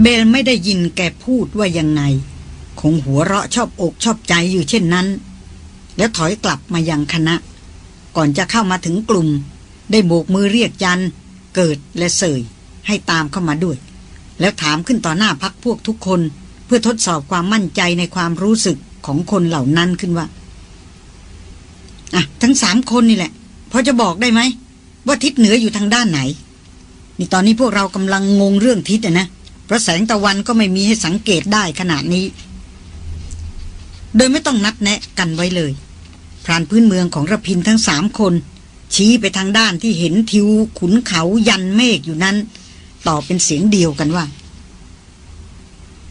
เบลไม่ได้ยินแกพูดว่ายังไง คงหัวเราะชอบอกชอบใจอยู่เช่นนั้น แล้วถอยกลับมายังคณะ ก่อนจะเข้ามาถึงกลุ่ม ได้โบกมือเรียกจัน เกิดและเสย ให้ตามเข้ามาด้วย แล้วถามขึ้นต่อหน้าพักพวกทุกคน เพื่อทดสอบความมั่นใจในความรู้สึกของคนเหล่านั้นขึ้นว่าอะทั้งสามคนนี่แหละพอจะบอกได้ไหมว่าทิศเหนืออยู่ทางด้านไหนนี่ตอนนี้พวกเรากำลังงงเรื่องทิศอะนะ เพราะแสงตะวันก็ไม่มีให้สังเกตได้ขนาดนี้ โดยไม่ต้องนัดแนะกันไว้เลยพรานพื้นเมืองของระพินทั้งสามคน ชี้ไปทางด้านที่เห็นทิวขุนเขายันเมฆอยู่นั้นตอบเป็นเสียงเดียวกันว่า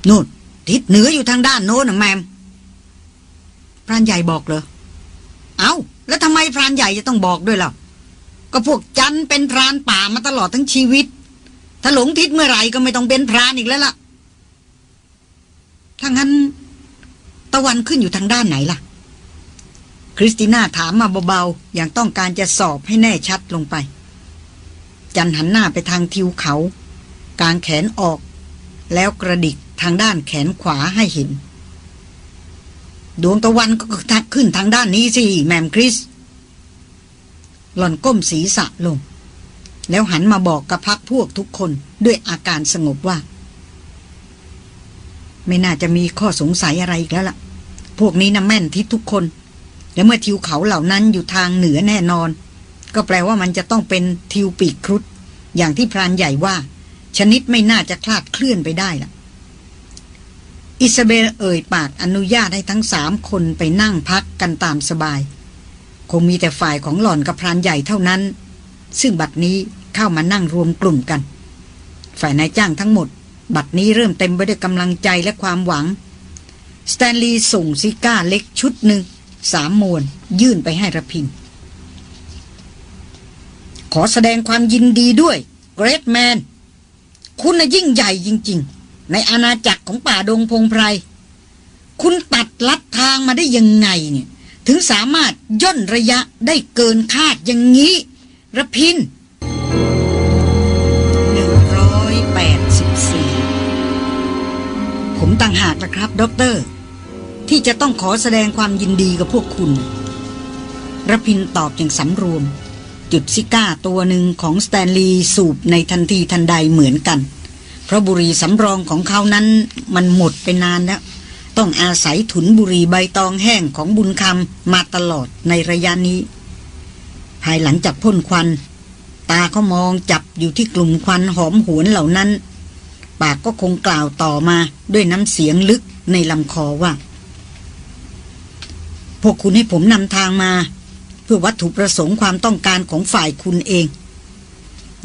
นู่นทิศเหนืออยู่ทางด้านโน้นนะแมมพรานใหญ่บอกเลยเอา้า แล้วทำไมพรานใหญ่จะต้องบอกด้วยล่ะก็พวกจันเป็นพรานป่ามาตลอดทั้งชีวิต ถ้าหลงทิศเมื่อไหร่ก็ไม่ต้องเป็นพรานอีกแล้วล่ะถ้างั้น ตะวันขึ้นอยู่ทางด้านไหนล่ะ คริสติน่าถามมาเบาๆ อย่างต้องการจะสอบให้แน่ชัดลงไป จันหันหน้าไปทางทิวเขา กางแขนออก แล้วกระดิกทางด้านแขนขวาให้เห็น ดวงตะวันก็ขึ้นทางด้านนี้สิ แมมคริส หล่อนก้มศีรษะลง แล้วหันมาบอกกับพักพวกทุกคนด้วยอาการสงบว่า ไม่น่าจะมีข้อสงสัยอะไรอีกแล้วล่ะ พวกนี้นะแม่นทิศทุกคน และเมื่อทิวเขาเหล่านั้นอยู่ทางเหนือแน่นอน ก็แปลว่ามันจะต้องเป็นทิวปีกครุฑอย่างที่พรานใหญ่ว่า ชนิดไม่น่าจะคลาดเคลื่อนไปได้ล่ะ อิซาเบลเอ่ยปากอนุญาตให้ทั้งสามคนไปนั่งพักกันตามสบาย คงมีแต่ฝ่ายของหล่อนกับพรานใหญ่เท่านั้น ซึ่งบัดนี้เข้ามานั่งรวมกลุ่มกัน ฝ่ายนายจ้างทั้งหมด บัดนี้เริ่มเต็มไปด้วยกำลังใจและความหวัง สแตนลีย์ส่งซิการ์เล็กชุดหนึ่งสามมวนยื่นไปให้รพินทร์ ขอแสดงความยินดีด้วย great man คุณน่ะยิ่งใหญ่จริง ๆ ในอาณาจักรของป่าดงพงไพร คุณตัดลัดทางมาได้ยังไงเนี่ย ถึงสามารถย่นระยะได้เกินคาดอย่างนี้ ระพินหนึ่งร้อยแปดสิบสี่ผมต่างหากนะครับด็อกเตอร์ ที่จะต้องขอแสดงความยินดีกับพวกคุณระพินตอบอย่างสำรวม จุดซิการ์ตัวหนึ่งของสแตนลีย์สูบในทันทีทันใดเหมือนกัน เพราะบุหรี่สำรองของเขานั้นมันหมดไปนานแล้ว ต้องอาศัยถุนบุหรี่ใบตองแห้งของบุญคำมาตลอดในระยะนี้ ภายหลังจากพ่นควัน ตาเขามองจับอยู่ที่กลุ่มควันหอมหวนเหล่านั้น ปากก็คงกล่าวต่อมาด้วยน้ำเสียงลึกในลำคอว่า พวกคุณให้ผมนำทางมา เพื่อวัตถุประสงค์ความต้องการของฝ่ายคุณเอง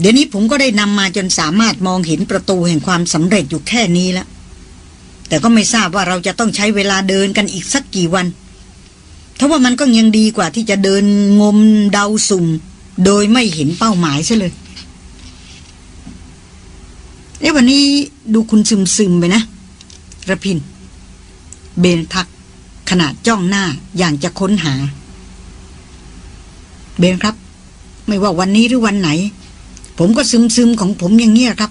เดี๋ยวนี้ผมก็ได้นำมาจนสามารถมองเห็นประตูแห่งความสำเร็จอยู่แค่นี้แล้วแต่ก็ไม่ทราบว่าเราจะต้องใช้เวลาเดินกันอีกสักกี่วัน ถ้าว่ามันก็ยังดีกว่าที่จะเดินงมเดาสุ่ม โดยไม่เห็นเป้าหมายซะเลยเอ้วันนี้ดูคุณซึมซึมไปนะระพิน เบนทักขนาดจ้องหน้าอย่างจะค้นหา เบนครับ ไม่ว่าวันนี้หรือวันไหน ผมก็ซึมซึมของผมอย่างเงี้ยครับ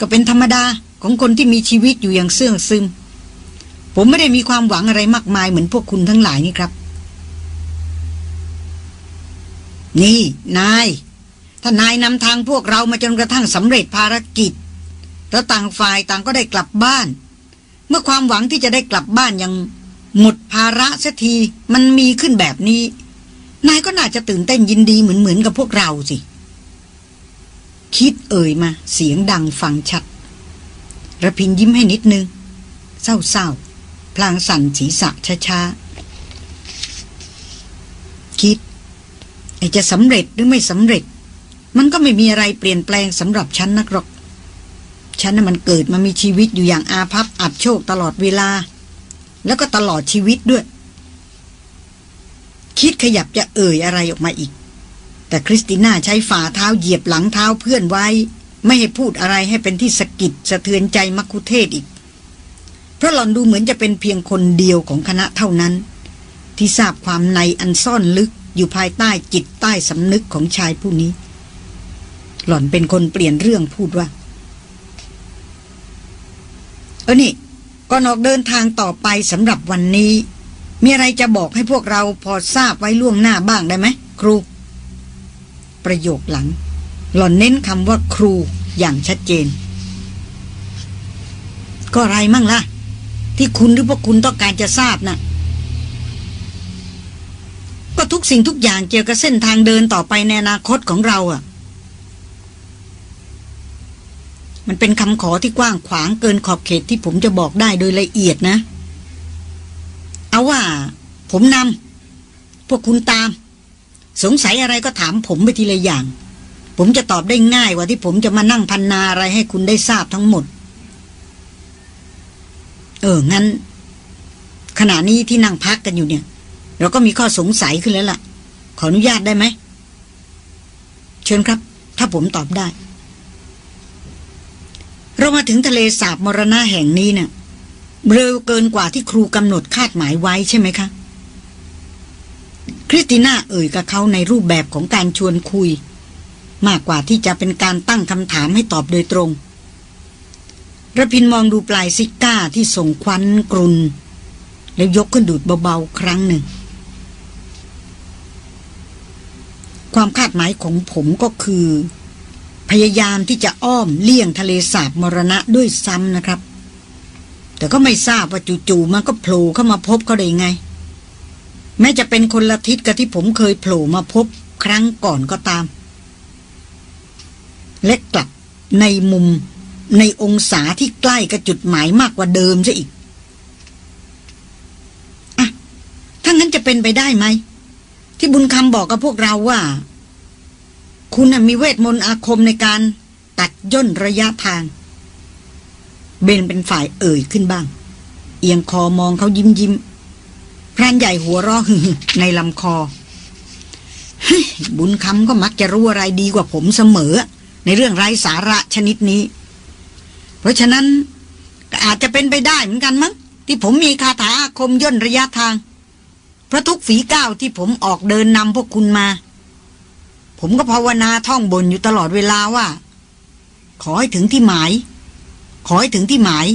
ก็เป็นธรรมดาของคนที่มีชีวิตอยู่อย่างเสื่องซึม ผมไม่ได้มีความหวังอะไรมากมายเหมือนพวกคุณทั้งหลายนี่ครับ นี่ นาย ถ้านายนำทางพวกเรามาจนกระทั่งสำเร็จภารกิจ แล้วต่างฝ่ายต่างก็ได้กลับบ้าน เมื่อความหวังที่จะได้กลับบ้านยังหมดภาระสักทีมันมีขึ้นแบบนี้ นายก็น่าจะตื่นเต้นยินดีเหมือนเหมือนกับพวกเราสิ คิดเอ่ยมา เสียงดังฟังชัดระพินยิ้มให้นิดนึง เศร้าๆ พลางสั่นศีรษะช้าๆ คิดไอจะสำเร็จหรือไม่สำเร็จ มันก็ไม่มีอะไรเปลี่ยนแปลงสำหรับฉันนักหรอก ฉันน่ะมันเกิดมามีชีวิตอยู่อย่างอาภัพอับโชคตลอดเวลา แล้วก็ตลอดชีวิตด้วย คิดขยับจะเอ่ยอะไรออกมาอีก แต่คริสติน่าใช้ฝ่าเท้าเหยียบหลังเท้าเพื่อนไว้ ไม่ให้พูดอะไรให้เป็นที่สะกิดสะเทือนใจมักคุเทศอีก ราะหล่อนดูเหมือนจะเป็นเพียงคนเดียวของคณะเท่านั้น ที่ทราบความในอันซ่อนลึกอยู่ภายใต้จิตใต้สำนึกของชายผู้นี้ หล่อนเป็นคนเปลี่ยนเรื่องพูดว่า เออนี่ก่อนออกเดินทางต่อไปสำหรับวันนี้ มีอะไรจะบอกให้พวกเราพอทราบไว้ล่วงหน้าบ้างได้ไหมครู ประโยคหลัง หล่อนเน้นคำว่าครูอย่างชัดเจน ก็ไรมั่งล่ะ ที่คุณหรือพวกคุณต้องการจะทราบนะ่ะ ก็ทุกสิ่งทุกอย่างเกี่ยวกับเส้นทางเดินต่อไปในอนาคตของเราอะ่ะ มันเป็นคำขอที่กว้างขวางเกินขอบเขตที่ผมจะบอกได้โดยละเอียดนะ เอาว่า ผมนำพวกคุณตาม สงสัยอะไรก็ถามผมไปทีละอย่าง ผมจะตอบได้ง่ายกว่าที่ผมจะมานั่งพันนาอะไรให้คุณได้ทราบทั้งหมด เออ งั้น ขณะนี้ที่นั่งพักกันอยู่เนี่ย เราก็มีข้อสงสัยขึ้นแล้วล่ะ ขออนุญาตได้ไหม เชิญครับ ถ้าผมตอบได้ เรามาถึงทะเลสาบมรณะแห่งนี้เนะ่ะเร็วเกินกว่าที่ครูกำหนดคาดหมายไว้ใช่ไหมคะคริสติน่าเอ่ยกับเขาในรูปแบบของการชวนคุย มากกว่าที่จะเป็นการตั้งคำถามให้ตอบโดยตรง ระพินมองดูปลายซิก้าที่ส่งควันกรุน แล้วยกขึ้นดูดเบาๆครั้งหนึ่ง ความคาดหมายของผมก็คือ พยายามที่จะอ้อมเลี่ยงทะเลสาบมรณะด้วยซ้ำนะครับ แต่ก็ไม่ทราบว่าจู่ๆมันก็โผล่เข้ามาพบเขาได้ไง แม้จะเป็นคนละทิศกับที่ผมเคยโผล่มาพบครั้งก่อนก็ตาม และกลับในมุม ในองศาที่ใกล้กับจุดหมายมากกว่าเดิมซะอีกอะถ้างั้นจะเป็นไปได้ไหม ที่บุญคำบอกกับพวกเราว่า คุณมีเวทมนต์อาคมในการตัดย่นระยะทาง เบนเป็นฝ่ายเอ่ยขึ้นบ้าง เอียงคอมองเขายิ้มยิ้มพรานใหญ่หัวเราะหึในลำคอบุญคำก็มักจะรู้อะไรดีกว่าผมเสมอ ในเรื่องไร้สาระชนิดนี้ เพราะฉะนั้นอาจจะเป็นไปได้เหมือนกันมั้งที่ผมมีคาถาอาคมย่นระยะทาง เพราะทุกฝีก้าวที่ผมออกเดินนำพวกคุณมา ผมก็ภาวนาท่องบนอยู่ตลอดเวลาว่า ขอให้ถึงที่หมาย ขอให้ถึงที่หมาย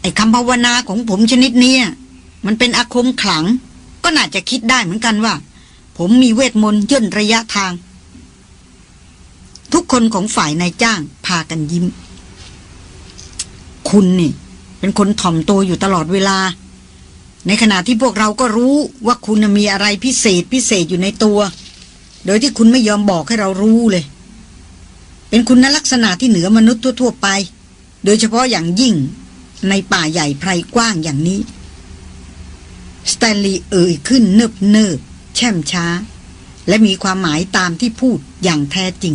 ไอ้คำภาวนาของผมชนิดนี้มันเป็นอาคมขลัง ก็น่าจะคิดได้เหมือนกันว่า ผมมีเวทมนต์ย่นระยะทาง ทุกคนของฝ่ายนายจ้างพากันยิ้ม คุณนี่ เป็นคนถ่อมตัวอยู่ตลอดเวลา ในขณะที่พวกเราก็รู้ว่าคุณมีอะไรพิเศษพิเศษอยู่ในตัว โดยที่คุณไม่ยอมบอกให้เรารู้เลย เป็นคุณลักษณะที่เหนือมนุษย์ทั่ว ๆ ไป โดยเฉพาะอย่างยิ่งในป่าใหญ่ไพรกว้างอย่างนี้ สแตนลีย์เอ่ยขึ้นเนิบเนิบแช่มช้า และมีความหมายตามที่พูดอย่างแท้จริง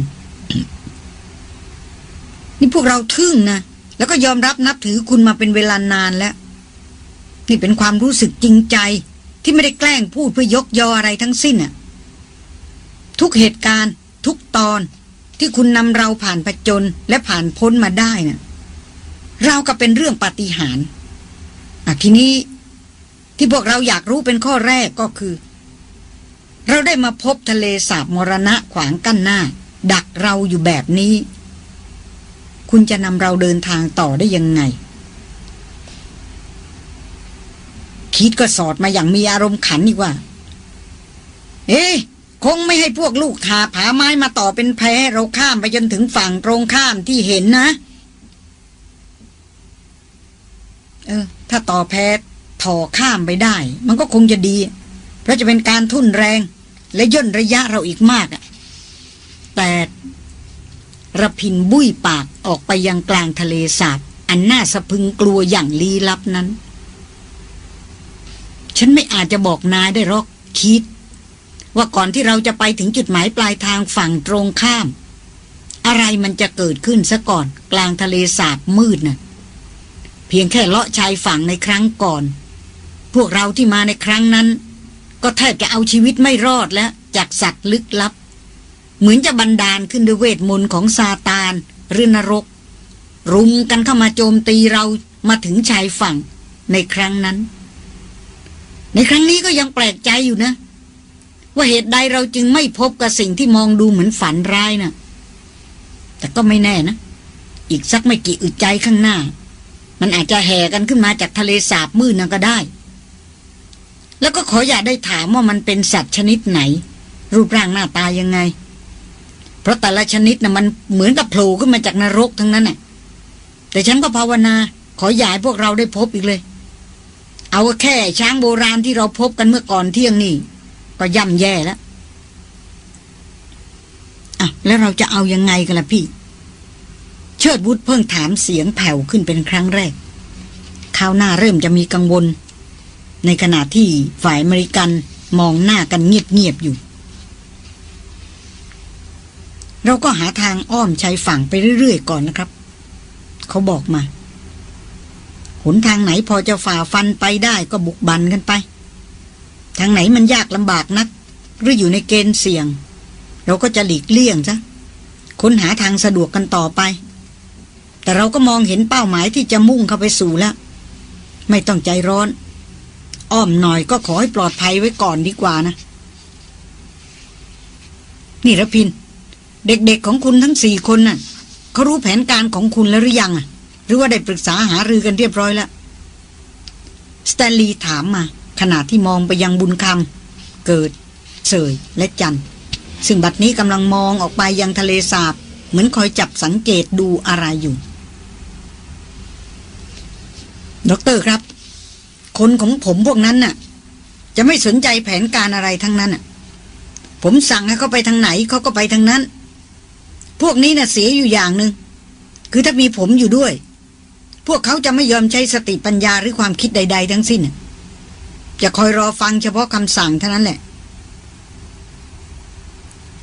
นี่พวกเราทึ่งนะ แล้วก็ยอมรับนับถือคุณมาเป็นเวลานานแล้ว นี่เป็นความรู้สึกจริงใจที่ไม่ได้แกล้งพูดเพื่อยกยออะไรทั้งสิ้นอะทุกเหตุการณ์ ทุกตอนที่คุณนำเราผ่านผจญและผ่านพ้นมาได้นะ่ะเราก็เป็นเรื่องปาฏิหาริย์อะทีนี้ที่พวกเราอยากรู้เป็นข้อแรกก็คือ เราได้มาพบทะเลสาบมรณะขวางกั้นหน้า ดักเราอยู่แบบนี้ คุณจะนำเราเดินทางต่อได้ยังไง คิดก็สอดมาอย่างมีอารมณ์ขันอีกว่า เอ๊คงไม่ให้พวกลูกหาผาไม้มาต่อเป็นแพเราข้ามไปจนถึงฝั่งตรงข้ามที่เห็นนะ เออ ถ้าต่อแพถ่อข้ามไปได้ มันก็คงจะดี เพราะจะเป็นการทุ่นแรง และย่นระยะเราอีกมากอะแต่ ระพินบุ้ยปากออกไปยังกลางทะเลสาบ อันน่าสะพึงกลัวอย่างลี้ลับนั้น ฉันไม่อาจจะบอกนายได้หรอกคิด ว่าก่อนที่เราจะไปถึงจุดหมายปลายทางฝั่งตรงข้าม อะไรมันจะเกิดขึ้นซะก่อน กลางทะเลสาบมืดนะ่ะ เพียงแค่เลาะชายฝั่งในครั้งก่อน พวกเราที่มาในครั้งนั้น ก็แทบจะเอาชีวิตไม่รอดแล้วจากสัตว์ลึกลับ เหมือนจะบันดาลขึ้นด้วยเวทมนต์ของซาตานหรือนรก รุมกันเข้ามาโจมตีเรามาถึงชายฝั่งในครั้งนั้น ในครั้งนี้ก็ยังแปลกใจอยู่นะ ว่าเหตุใดเราจึงไม่พบกับสิ่งที่มองดูเหมือนฝันร้ายนะแต่ก็ไม่แน่นะ อีกสักไม่กี่อึดใจข้างหน้า มันอาจจะแห่กันขึ้นมาจากทะเลสาบมืดนั่นก็ได้ แล้วก็ขออย่าได้ถามว่ามันเป็นสัตว์ชนิดไหน รูปร่างหน้าตายังไง เพราะแต่ละชนิดนะ่ะมันเหมือนกับโผล่ขึ้นมาจากนรกทั้งนั้นน่ะแต่ฉันก็ภาวนา ขอยาให้พวกเราได้พบอีกเลย เอาแค่ช้างโบราณที่เราพบกันเมื่อก่อนเที่ยงนี่ก็ย่ำแย่แล้วอะแล้วเราจะเอายังไงกันล่ะพี่ เชิดวุฒเพิ่งถามเสียงแผ่วขึ้นเป็นครั้งแรกข้าวหน้าเริ่มจะมีกังวล ในขณะที่ฝ่ายอเมริกันมองหน้ากันเงียบๆอยู่ เราก็หาทางอ้อมชายฝั่งไปเรื่อยๆก่อนนะครับ เขาบอกมา หนทางไหนพอจะฝ่าฟันไปได้ก็บุกบันกันไป ทางไหนมันยากลำบากนัก หรืออยู่ในเกณฑ์เสี่ยง เราก็จะหลีกเลี่ยงซะค้นหาทางสะดวกกันต่อไป แต่เราก็มองเห็นเป้าหมายที่จะมุ่งเข้าไปสู่แล้ว ไม่ต้องใจร้อน อ้อมหน่อยก็ขอให้ปลอดภัยไว้ก่อนดีกว่านะ นี่ระพิน เด็กๆของคุณทั้งสี่คนน่ะเขารู้แผนการของคุณแล้วหรือยังอะ หรือว่าได้ปรึกษาหารือกันเรียบร้อยแล้วสแตนลีย์ถามมา ขณะที่มองไปยังบุญคำเกิด เสยและจันซึ่งบัดนี้กำลังมองออกไปยังทะเลสาบ เหมือนคอยจับสังเกตดูอะไรอยู่ด็อกเตอร์ครับ คนของผมพวกนั้นน่ะ จะไม่สนใจแผนการอะไรทั้งนั้นน่ะ ผมสั่งให้เขาไปทางไหนเขาก็ไปทางนั้น พวกนี้น่ะเสียอยู่อย่างหนึง่งคือถ้ามีผมอยู่ด้วย พวกเขาจะไม่ยอมใช้สติปัญญาหรือความคิดใด ๆ ทั้งสิ้นจะคอยรอฟังเฉพาะคำสั่งเท่านั้นแหละ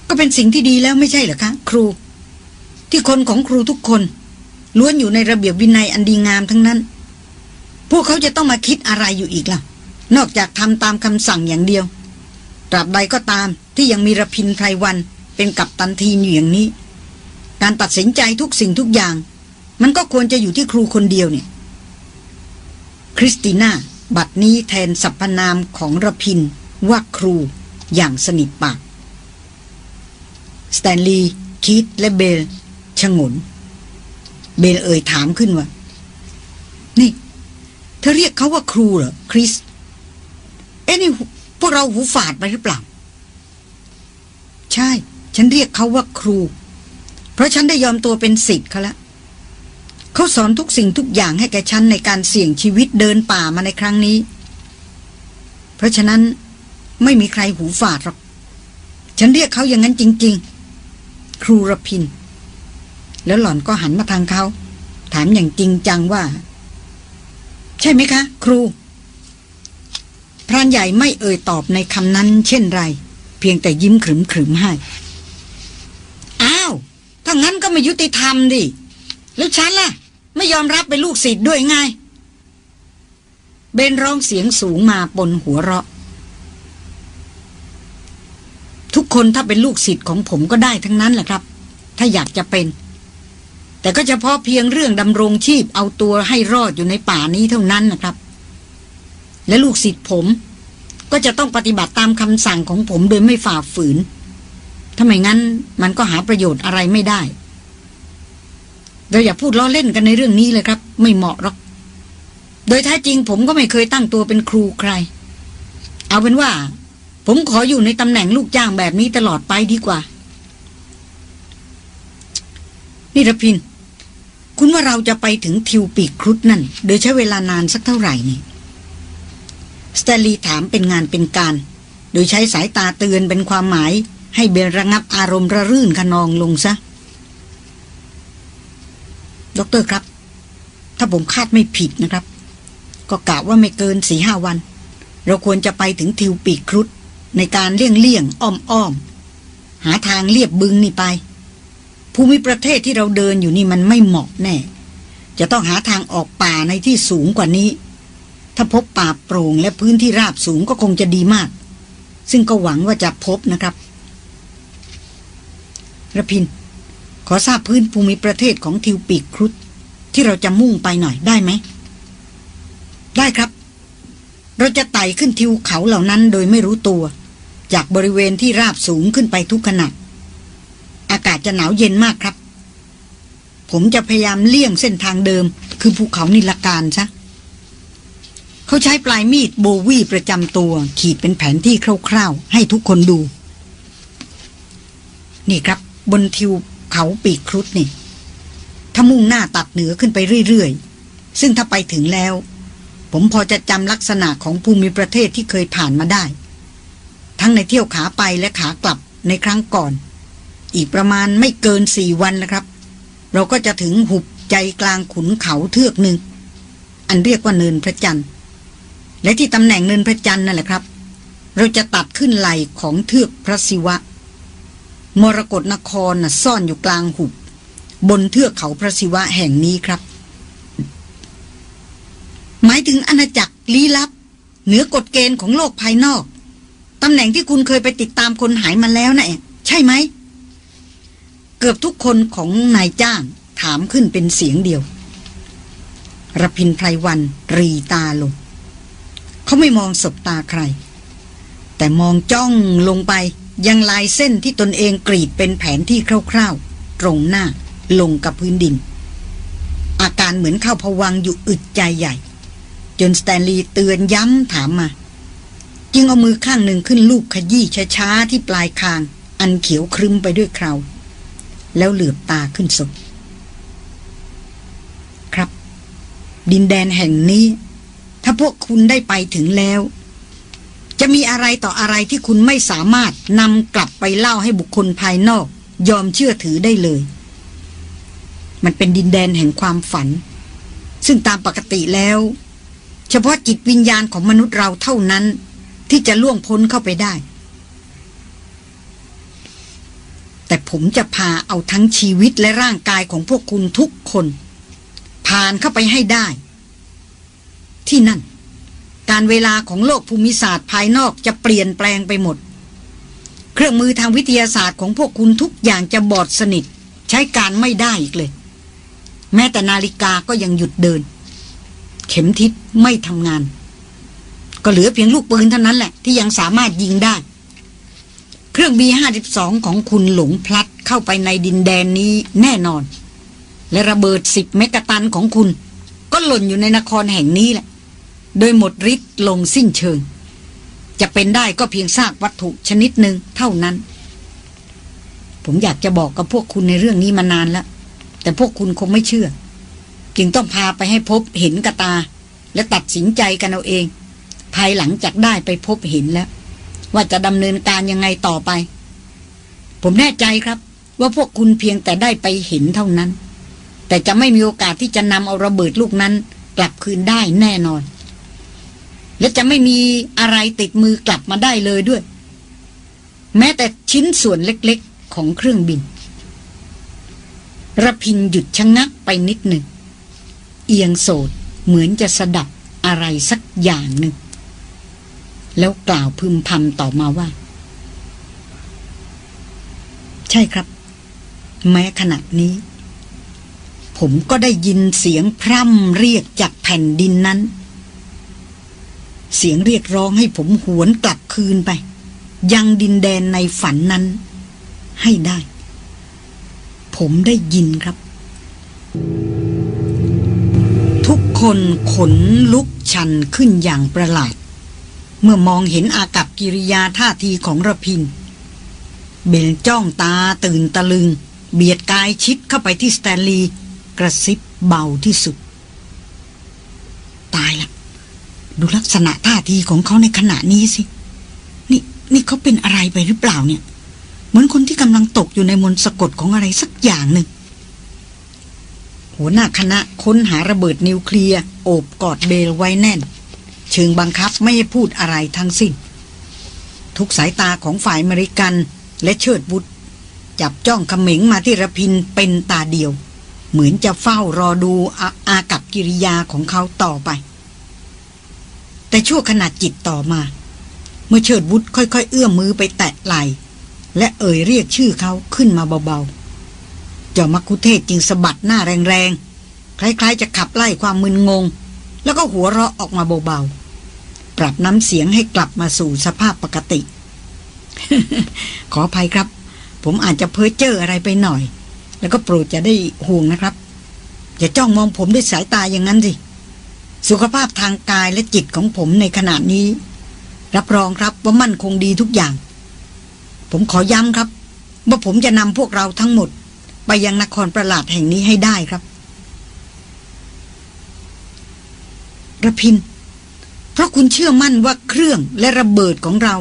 ก็เป็นสิ่งที่ดีแล้วไม่ใช่เหรอคะ ครู ที่คนของครูทุกคน ล้วนอยู่ในระเบียบวินัยอันดีงามทั้งนั้น พวกเขาจะต้องมาคิดอะไรอยู่อีกล่ะ นอกจากทำตามคำสั่งอย่างเดียวตราบใดก็ตามที่ยังมีระพินไพรวันเป็นกัปตันทีมอยู่อย่างนี้ การตัดสินใจทุกสิ่งทุกอย่าง มันก็ควรจะอยู่ที่ครูคนเดียวเนี่ย คริสติน่า บัดนี้แทนสรรพนามของระพินว่าครูอย่างสนิทปากสแตนลีย์คีตและเบลชงน เบลเอ่ยถามขึ้นว่า นี่ เธอเรียกเขาว่าครูเหรอ คริส เอ้นี่พวกเราหูฝาดไปหรือเปล่า ใช่ ฉันเรียกเขาว่าครู เพราะฉันได้ยอมตัวเป็นศิษย์เขาล้วเขาสอนทุกสิ่งทุกอย่างให้แกฉันในการเสี่ยงชีวิตเดินป่ามาในครั้งนี้ เพราะฉะนั้นไม่มีใครหูฝาดหรอก ฉันเรียกเขาอย่างนั้นจริง ๆ ครูรพิน แล้วหล่อนก็หันมาทางเขา ถามอย่างจริงจังว่า ใช่ไหมคะ ครู พรานใหญ่ไม่เอ่ยตอบในคำนั้น เช่นไร เพียงแต่ยิ้มขรึมขรึมให้ ถ้างั้นก็ไม่ยุติธรรมดิ แล้วฉันล่ะ ไม่ยอมรับเป็นลูกศิษย์ด้วยไง เบนร้องเสียงสูงมาปนหัวเราะ ทุกคนถ้าเป็นลูกศิษย์ของผมก็ได้ทั้งนั้นแหละครับ ถ้าอยากจะเป็น แต่ก็เฉพาะเพียงเรื่องดำรงชีพเอาตัวให้รอดอยู่ในป่านี้เท่านั้นนะครับ และลูกศิษย์ผม ก็จะต้องปฏิบัติตามคำสั่งของผมโดยไม่ฝ่าฝืน ถ้าไม่งั้นมันก็หาประโยชน์อะไรไม่ได้ เราอย่าพูดล้อเล่นกันในเรื่องนี้เลยครับ ไม่เหมาะหรอก โดยแท้จริงผมก็ไม่เคยตั้งตัวเป็นครูใคร เอาเป็นว่า ผมขออยู่ในตำแหน่งลูกจ้างแบบนี้ตลอดไปดีกว่า นี่ระพิน คุณว่าเราจะไปถึงทิวปีกครุฑนั่น โดยใช้เวลานานสักเท่าไหร่นี่สเตลลีถามเป็นงานเป็นการ โดยใช้สายตาเตือนเป็นความหมาย ให้เบลระงับอารมณ์ระรื่นขนองลงซะดอกเตอรครับ ถ้าผมคาดไม่ผิดนะครับ ก็กะว่าไม่เกินสี่ห้าวัน เราควรจะไปถึงทิวปีกครุฑในการเลี่ยงเลี่ยงอ้อมอ้อมหาทางเลียบบึงนี่ไป ภูมิประเทศที่เราเดินอยู่นี่มันไม่เหมาะแน่ จะต้องหาทางออกป่าในที่สูงกว่านี้ ถ้าพบป่าโปร่งและพื้นที่ราบสูงก็คงจะดีมาก ซึ่งก็หวังว่าจะพบนะครับ ระพิน ขอทราบพื้นภูมิประเทศของทิวปีกครุฑที่เราจะมุ่งไปหน่อยได้ไหม ได้ครับ เราจะไต่ขึ้นทิวเขาเหล่านั้นโดยไม่รู้ตัว จากบริเวณที่ราบสูงขึ้นไปทุกขณะอากาศจะหนาวเย็นมากครับ ผมจะพยายามเลี่ยงเส้นทางเดิม คือภูเขานิลการซะเขาใช้ปลายมีดโบวีประจำตัว ขีดเป็นแผนที่คร่าวๆ ให้ทุกคนดู นี่ครับ บนทิวเขาปีกครุฑนี่ถ้ามุ่งหน้าตัดเหนือขึ้นไปเรื่อยๆ ซึ่งถ้าไปถึงแล้ว ผมพอจะจำลักษณะของภูมิประเทศที่เคยผ่านมาได้ ทั้งในเที่ยวขาไปและขากลับในครั้งก่อน อีกประมาณไม่เกินสี่วันนะครับ เราก็จะถึงหุบใจกลางขุนเขาเทือกหนึ่ง อันเรียกว่าเนินพระจันทร์และที่ตำแหน่งเนินพระจันทร์นั่นแหละครับ เราจะตัดขึ้นไหลของเทือกพระศิวะ มรกรนครนะซ่อนอยู่กลางหุบ บนเทือกเขาพระศิวะแห่งนี้ครับ หมายถึงอาณาจักรลี้ลับ เหนือกฎเกณฑ์ของโลกภายนอก ตำแหน่งที่คุณเคยไปติดตามคนหายมาแล้วนะ่ะใช่ไหม เกือบทุกคนของนายจ้างถามขึ้นเป็นเสียงเดียวรพินไพรวันรีตาลง เขาไม่มองสบตาใคร แต่มองจ้องลงไป ยังลายเส้นที่ตนเองกรีดเป็นแผนที่คร่าวๆ ตรงหน้าลงกับพื้นดิน อาการเหมือนเข้าพวังอยู่อึดใจใหญ่ จนสแตนลีย์เตือนย้ำถามมา จึงเอามือข้างหนึ่งขึ้นลูบขยี้ช้าๆ ที่ปลายคาง อันเขียวครึมไปด้วยคราวแล้วเหลือบตาขึ้นสดครับ ดินแดนแห่งนี้ ถ้าพวกคุณได้ไปถึงแล้ว จะมีอะไรต่ออะไรที่คุณไม่สามารถนำกลับไปเล่าให้บุคคลภายนอก ยอมเชื่อถือได้เลย มันเป็นดินแดนแห่งความฝัน ซึ่งตามปกติแล้ว เฉพาะจิตวิญญาณของมนุษย์เราเท่านั้น ที่จะล่วงพ้นเข้าไปได้ แต่ผมจะพาเอาทั้งชีวิตและร่างกายของพวกคุณทุกคน ผ่านเข้าไปให้ได้ ที่นั่น การเวลาของโลกภูมิศาสตร์ภายนอกจะเปลี่ยนแปลงไปหมด เครื่องมือทางวิทยาศาสตร์ของพวกคุณทุกอย่างจะบอดสนิท ใช้การไม่ได้อีกเลย แม้แต่นาฬิกาก็ยังหยุดเดิน เข็มทิศไม่ทำงาน ก็เหลือเพียงลูกปืนเท่านั้นแหละที่ยังสามารถยิงได้ เครื่องบีห้าสิบสองของคุณหลงพลัดเข้าไปในดินแดนนี้แน่นอน และระเบิดสิบเมกะตันของคุณ ก็หล่นอยู่ในนครแห่งนี้แหละ โดยหมดฤทธิ์ลงสิ้นเชิง จะเป็นได้ก็เพียงซากวัตถุชนิดหนึ่งเท่านั้น ผมอยากจะบอกกับพวกคุณในเรื่องนี้มานานแล้ว แต่พวกคุณคงไม่เชื่อ จึงต้องพาไปให้พบเห็นกระตา และตัดสินใจกันเอาเอง ภายหลังจากได้ไปพบเห็นแล้ว ว่าจะดำเนินการยังไงต่อไป ผมแน่ใจครับ ว่าพวกคุณเพียงแต่ได้ไปเห็นเท่านั้น แต่จะไม่มีโอกาสที่จะนำเอาระเบิดลูกนั้นกลับคืนได้แน่นอน และจะไม่มีอะไรติดมือกลับมาได้เลยด้วย แม้แต่ชิ้นส่วนเล็กๆของเครื่องบินระพินหยุดชะงักไปนิดหนึ่ง เอียงโสดเหมือนจะสดับอะไรสักอย่างหนึ่ง แล้วกล่าวพึมพำต่อมาว่า ใช่ครับ แม้ขณะนี้ ผมก็ได้ยินเสียงพร่ำเรียกจากแผ่นดินนั้น เสียงเรียกร้องให้ผมหวนกลับคืนไป ยังดินแดนในฝันนั้น ให้ได้ ผมได้ยินครับ ทุกคนขนลุกชันขึ้นอย่างประหลาด เมื่อมองเห็นอากัปกิริยาท่าทีของรพินทร์ เบลจ้องตาตื่นตะลึง เบียดกายชิดเข้าไปที่สแตนลีย์กระซิบเบาที่สุด ตายละ ดูลักษณะท่าทีของเขาในขณะนี้สิ นี่นี่เขาเป็นอะไรไปหรือเปล่าเนี่ย เหมือนคนที่กำลังตกอยู่ในมนต์สะกดของอะไรสักอย่างหนึ่งหัวหน้าคณะค้นหาระเบิดนิวเคลียร์โอบกอดเบลไว้แน่น เชิงบังคับไม่ให้พูดอะไรทั้งสิ้น ทุกสายตาของฝ่ายเมริกันและเชิดบุตรจับจ้องขม็งมาที่ระพินเป็นตาเดียว เหมือนจะเฝ้ารอดูอาอากับกิริยาของเขาต่อไป แต่ชั่วขนาดจิตต่อมา เมื่อเชิดบุตรค่อยๆ เอื้อมมือไปแตะไหลและเอ่ยเรียกชื่อเขาขึ้นมาเบาๆเจ้ามักคุเทศจึงสะบัดหน้าแรงๆ คล้ายๆ จะขับไล่ความมึนงง แล้วก็หัวเราะออกมาเบาๆ ปรับน้ำเสียงให้กลับมาสู่สภาพปกติ ขออภัยครับ ผมอาจจะเพ้อเจ้ออะไรไปหน่อย แล้วก็โปรดจะได้ห่วงนะครับ อย่าจ้องมองผมด้วยสายตาอย่างนั้นสิ สุขภาพทางกายและจิตของผมในขณะนี้ รับรองครับว่ามั่นคงดีทุกอย่าง ผมขอย้ำครับ ว่าผมจะนำพวกเราทั้งหมด ไปยังนครประหลาดแห่งนี้ให้ได้ครับระพิน เพราะคุณเชื่อมั่นว่าเครื่องและระเบิดของเรา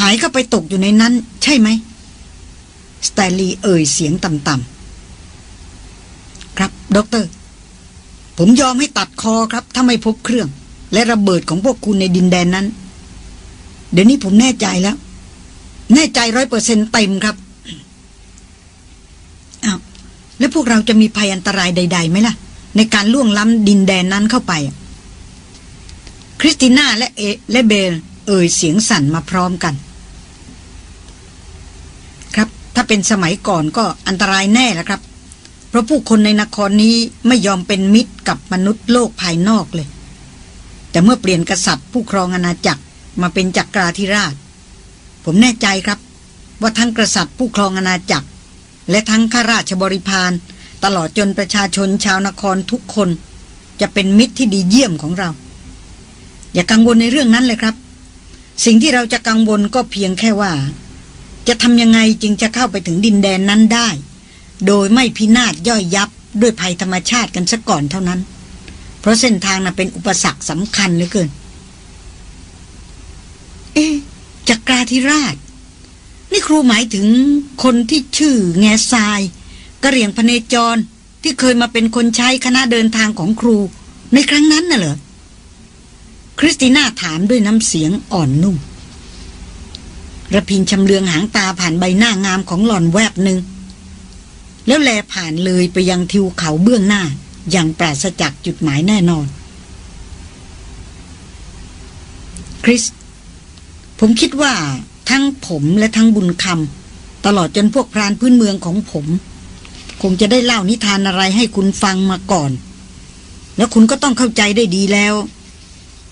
หายเข้าไปตกอยู่ในนั้น ใช่ไหมสแตลลีเอ่ยเสียงต่ำๆครับด็อกเตอร์ ผมยอมให้ตัดคอครับ ถ้าไม่พบเครื่อง และระเบิดของพวกคุณในดินแดนนั้น เดี๋ยวนี้ผมแน่ใจแล้ว แน่ใจร้อยเปอร์เซ็นต์เต็มครับอ้าวแล้วพวกเราจะมีภัยอันตรายใดๆไหมล่ะ ในการล่วงล้ำดินแดนนั้นเข้าไป คริสติน่าและเอและเบล เอ่ยเสียงสั่นมาพร้อมกัน ครับ ถ้าเป็นสมัยก่อนก็อันตรายแน่แล้วครับ เพราะผู้คนในนครนี้ไม่ยอมเป็นมิตรกับมนุษย์โลกภายนอกเลย แต่เมื่อเปลี่ยนกษัตริย์ผู้ครองอาณาจักรมาเป็นจักราธิราช ผมแน่ใจครับ ว่าทั้งกษัตริย์ผู้ครองอาณาจักร และทั้งข้าราชบริพารตลอดจนประชาชนชาวนครทุกคน จะเป็นมิตรที่ดีเยี่ยมของเรา อย่ากังวลในเรื่องนั้นเลยครับ สิ่งที่เราจะกังวลก็เพียงแค่ว่า จะทำยังไงจึงจะเข้าไปถึงดินแดนนั้นได้ โดยไม่พินาศย่อยยับด้วยภัยธรรมชาติกันซะก่อนเท่านั้น เพราะเส้นทางน่ะเป็นอุปสรรคสำคัญเหลือเกิน เอ๊จักราธิราช นี่ครูหมายถึงคนที่ชื่อแง่ทรายกระเหรียงพเนจรที่เคยมาเป็นคนใช้คณะเดินทางของครู ในครั้งนั้นน่ะเหรอคริสติน่าถามด้วยน้ำเสียงอ่อนนุ่มระพินชำเลืองหางตาผ่านใบหน้างามของหล่อนแวบหนึ่ง แล้วแลผ่านเลยไปยังทิวเขาเบื้องหน้า อย่างปราศจากจุดหมายแน่นอน คริส ผมคิดว่าทั้งผมและทั้งบุญคำตลอดจนพวกพรานพื้นเมืองของผม คงจะได้เล่านิทานอะไรให้คุณฟังมาก่อน แล้วคุณก็ต้องเข้าใจได้ดีแล้ว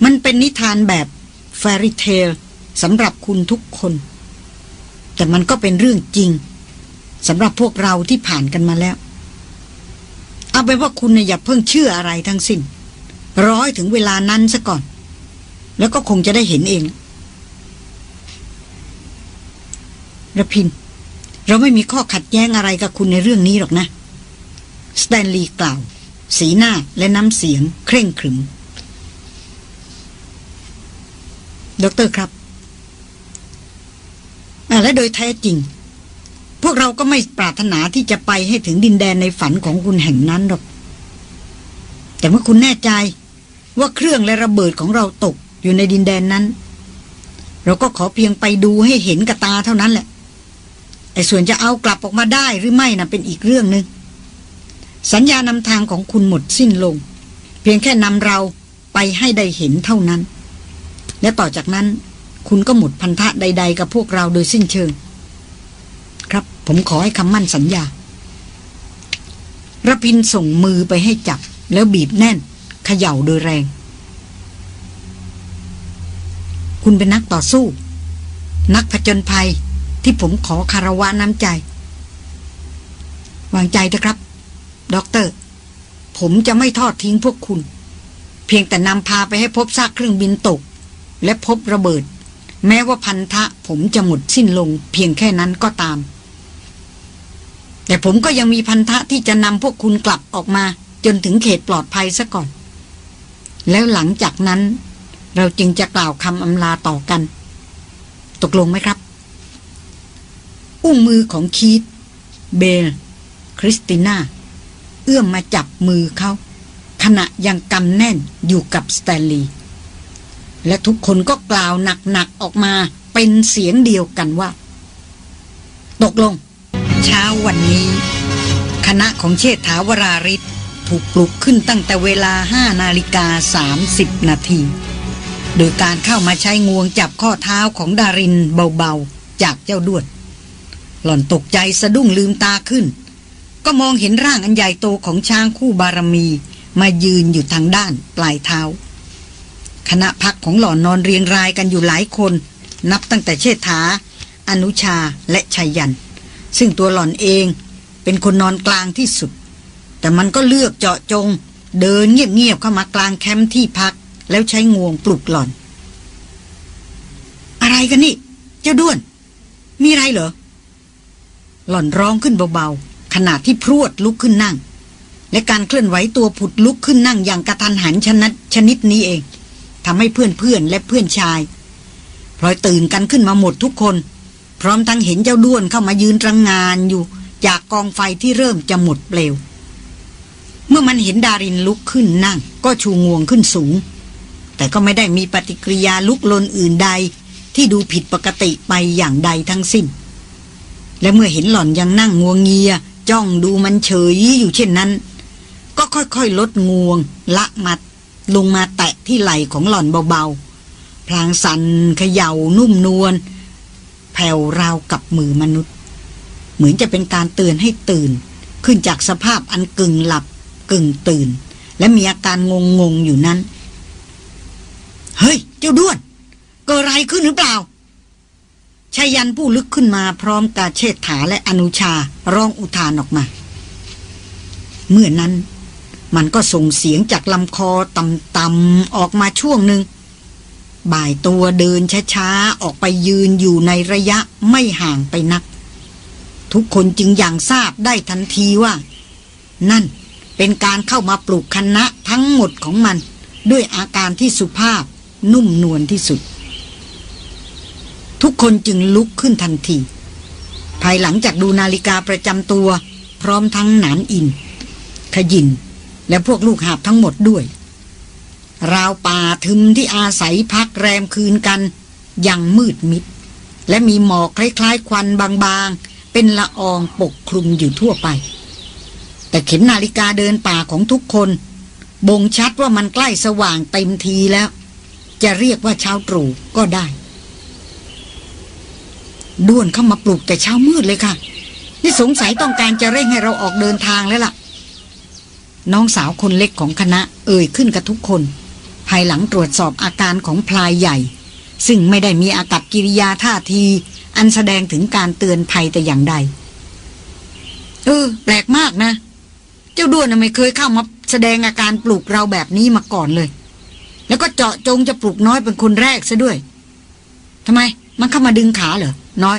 มันเป็นนิทานแบบแฟรี่เทลสำหรับคุณทุกคน แต่มันก็เป็นเรื่องจริง สำหรับพวกเราที่ผ่านกันมาแล้ว เอาเป็นว่าคุณเนยอย่าเพิ่งเชื่ออะไรทั้งสิ้นรอให้ถึงเวลานั้นซะก่อน แล้วก็คงจะได้เห็นเองระพิน เราไม่มีข้อขัดแย้งอะไรกับคุณในเรื่องนี้หรอกนะสแตนลีย์กล่าว สีหน้าและน้ำเสียง เคร่งขรึมด็อกเตอร์ครับ และโดยแท้จริง พวกเราก็ไม่ปรารถนาที่จะไปให้ถึงดินแดนในฝันของคุณแห่งนั้นหรอก แต่เมื่อคุณแน่ใจว่าเครื่องและระเบิดของเราตกอยู่ในดินแดนนั้น เราก็ขอเพียงไปดูให้เห็นกับตาเท่านั้นแหละไอ้ส่วนจะเอากลับออกมาได้หรือไม่นะ่ะเป็นอีกเรื่องหนึง่งสัญญานำทางของคุณหมดสิ้นลง เพียงแค่นำเราไปให้ได้เห็นเท่านั้น และต่อจากนั้น คุณก็หมดพันธะใด ๆ กับพวกเราโดยสิ้นเชิง ผมขอให้คำมั่นสัญญาระพินส่งมือไปให้จับ แล้วบีบแน่นเขย่าโดยแรง คุณเป็นนักต่อสู้ นักผจญภัยที่ผมขอคารวะน้ำใจ วางใจเถอะครับ ด็อกเตอร์ ผมจะไม่ทอดทิ้งพวกคุณ เพียงแต่นำพาไปให้พบซากเครื่องบินตก และพบระเบิด แม้ว่าพันธะผมจะหมดสิ้นลงเพียงแค่นั้นก็ตาม แต่ผมก็ยังมีพันธะที่จะนำพวกคุณกลับออกมา จนถึงเขตปลอดภัยซะก่อน แล้วหลังจากนั้น เราจึงจะกล่าวคำอำลาต่อกัน ตกลงไหมครับ อุ้งมือของคีตเบล คริสติน่า เอื้อมมาจับมือเขาขณะยังกำแน่นอยู่กับสแตนลีย์และทุกคนก็กล่าวหนักๆออกมาเป็นเสียงเดียวกันว่า ตกลง เช้าวันนี้ คณะของเชษฐาวราริศถูกปลุกขึ้นตั้งแต่เวลาห้านาฬิกาสามสิบนาที โดยการเข้ามาใช้งวงจับข้อเท้าของดารินเบาๆ จากเจ้าดวดหล่อนตกใจสะดุ้งลืมตาขึ้น ก็มองเห็นร่างอันใหญ่โตของช้างคู่บารมีมายืนอยู่ทางด้านปลายเท้า คณะพักของหล่อนนอนเรียงรายกันอยู่หลายคน นับตั้งแต่เชษฐา อนุชาและชัยยัน ซึ่งตัวหล่อนเองเป็นคนนอนกลางที่สุด แต่มันก็เลือกเจาะจง เดินเงียบๆเข้ามากลางแคมป์ที่พัก แล้วใช้งวงปลุกหล่อน อะไรกันนี่ เจ้าด้วน มีอะไรเหรอ หล่อนร้องขึ้นเบาๆขณะที่พรวดลุกขึ้นนั่ง และการเคลื่อนไหวตัวผุดลุกขึ้นนั่งอย่างกระทันหันชนิดชนิดนี้เองทำให้เพื่อนๆและเพื่อนชายพลอยตื่นกันขึ้นมาหมดทุกคน ร้อมทั้งเห็นเจ้าด้วนเข้ามายืนรังงานอยู่ จากกองไฟที่เริ่มจะหมดเปลว เมื่อมันเห็นดารินลุกขึ้นนั่ง ก็ชูงวงขึ้นสูง แต่ก็ไม่ได้มีปฏิกิริยาลุกลนอื่นใด ที่ดูผิดปกติไปอย่างใดทั้งสิ้น และเมื่อเห็นหล่อนยังนั่งงวงเงีย จ้องดูมันเฉยอยู่เช่นนั้น ก็ค่อยๆลดงวง ละมัดลงมาแตะที่ไหล่ของหล่อนเบาๆพลางสันเขย่านุ่มนวล แผ่วราวกับมือมนุษย์ เหมือนจะเป็นการเตือนให้ตื่น ขึ้นจากสภาพอันกึ่งหลับกึ่งตื่น และมีอาการงงงๆอยู่นั้น เฮ้ย เจ้าด้วนเกิดอะไรขึ้นหรือเปล่าชายันผู้ลึกขึ้นมาพร้อมกาเชษฐาและอนุชาร้องอุทานออกมา เมื่อนั้นมันก็ส่งเสียงจากลำคอต่ำๆออกมาช่วงหนึ่ง บ่ายตัวเดินช้าๆ ออกไปยืนอยู่ในระยะไม่ห่างไปนัก ทุกคนจึงอย่างทราบได้ทันทีว่า นั่นเป็นการเข้ามาปลุกคณะทั้งหมดของมัน ด้วยอาการที่สุภาพนุ่มนวลที่สุด ทุกคนจึงลุกขึ้นทันที ภายหลังจากดูนาฬิกาประจำตัว พร้อมทั้งหนานอิน ขยินและพวกลูกหาบทั้งหมดด้วย ราวป่าทึมที่อาศัยพักแรมคืนกันยังมืดมิด และมีหมอกคล้ายๆ ควันบางๆ เป็นละอองปกคลุมอยู่ทั่วไป แต่เข็มนาฬิกาเดินป่าของทุกคน บ่งชัดว่ามันใกล้สว่างเต็มทีแล้ว จะเรียกว่าเช้าตรู่ก็ได้ ด้วนเข้ามาปลุกแต่เช้ามืดเลยค่ะ นี่สงสัยต้องการจะเร่งให้เราออกเดินทางแล้วล่ะ น้องสาวคนเล็กของคณะ เอ่ยขึ้นกับทุกคน ภายหลังตรวจสอบอาการของพลายใหญ่ ซึ่งไม่ได้มีอากับกิริยาท่าที อันแสดงถึงการเตือนภัยแต่อย่างใด เออ แปลกมากนะ เจ้าด้วนไม่เคยเข้ามาแสดงอาการปลุกเราแบบนี้มาก่อนเลย แล้วก็เจาะจงจะปลุกน้อยเป็นคนแรกซะด้วยทำไม มันเข้ามาดึงขาเหรอ น้อย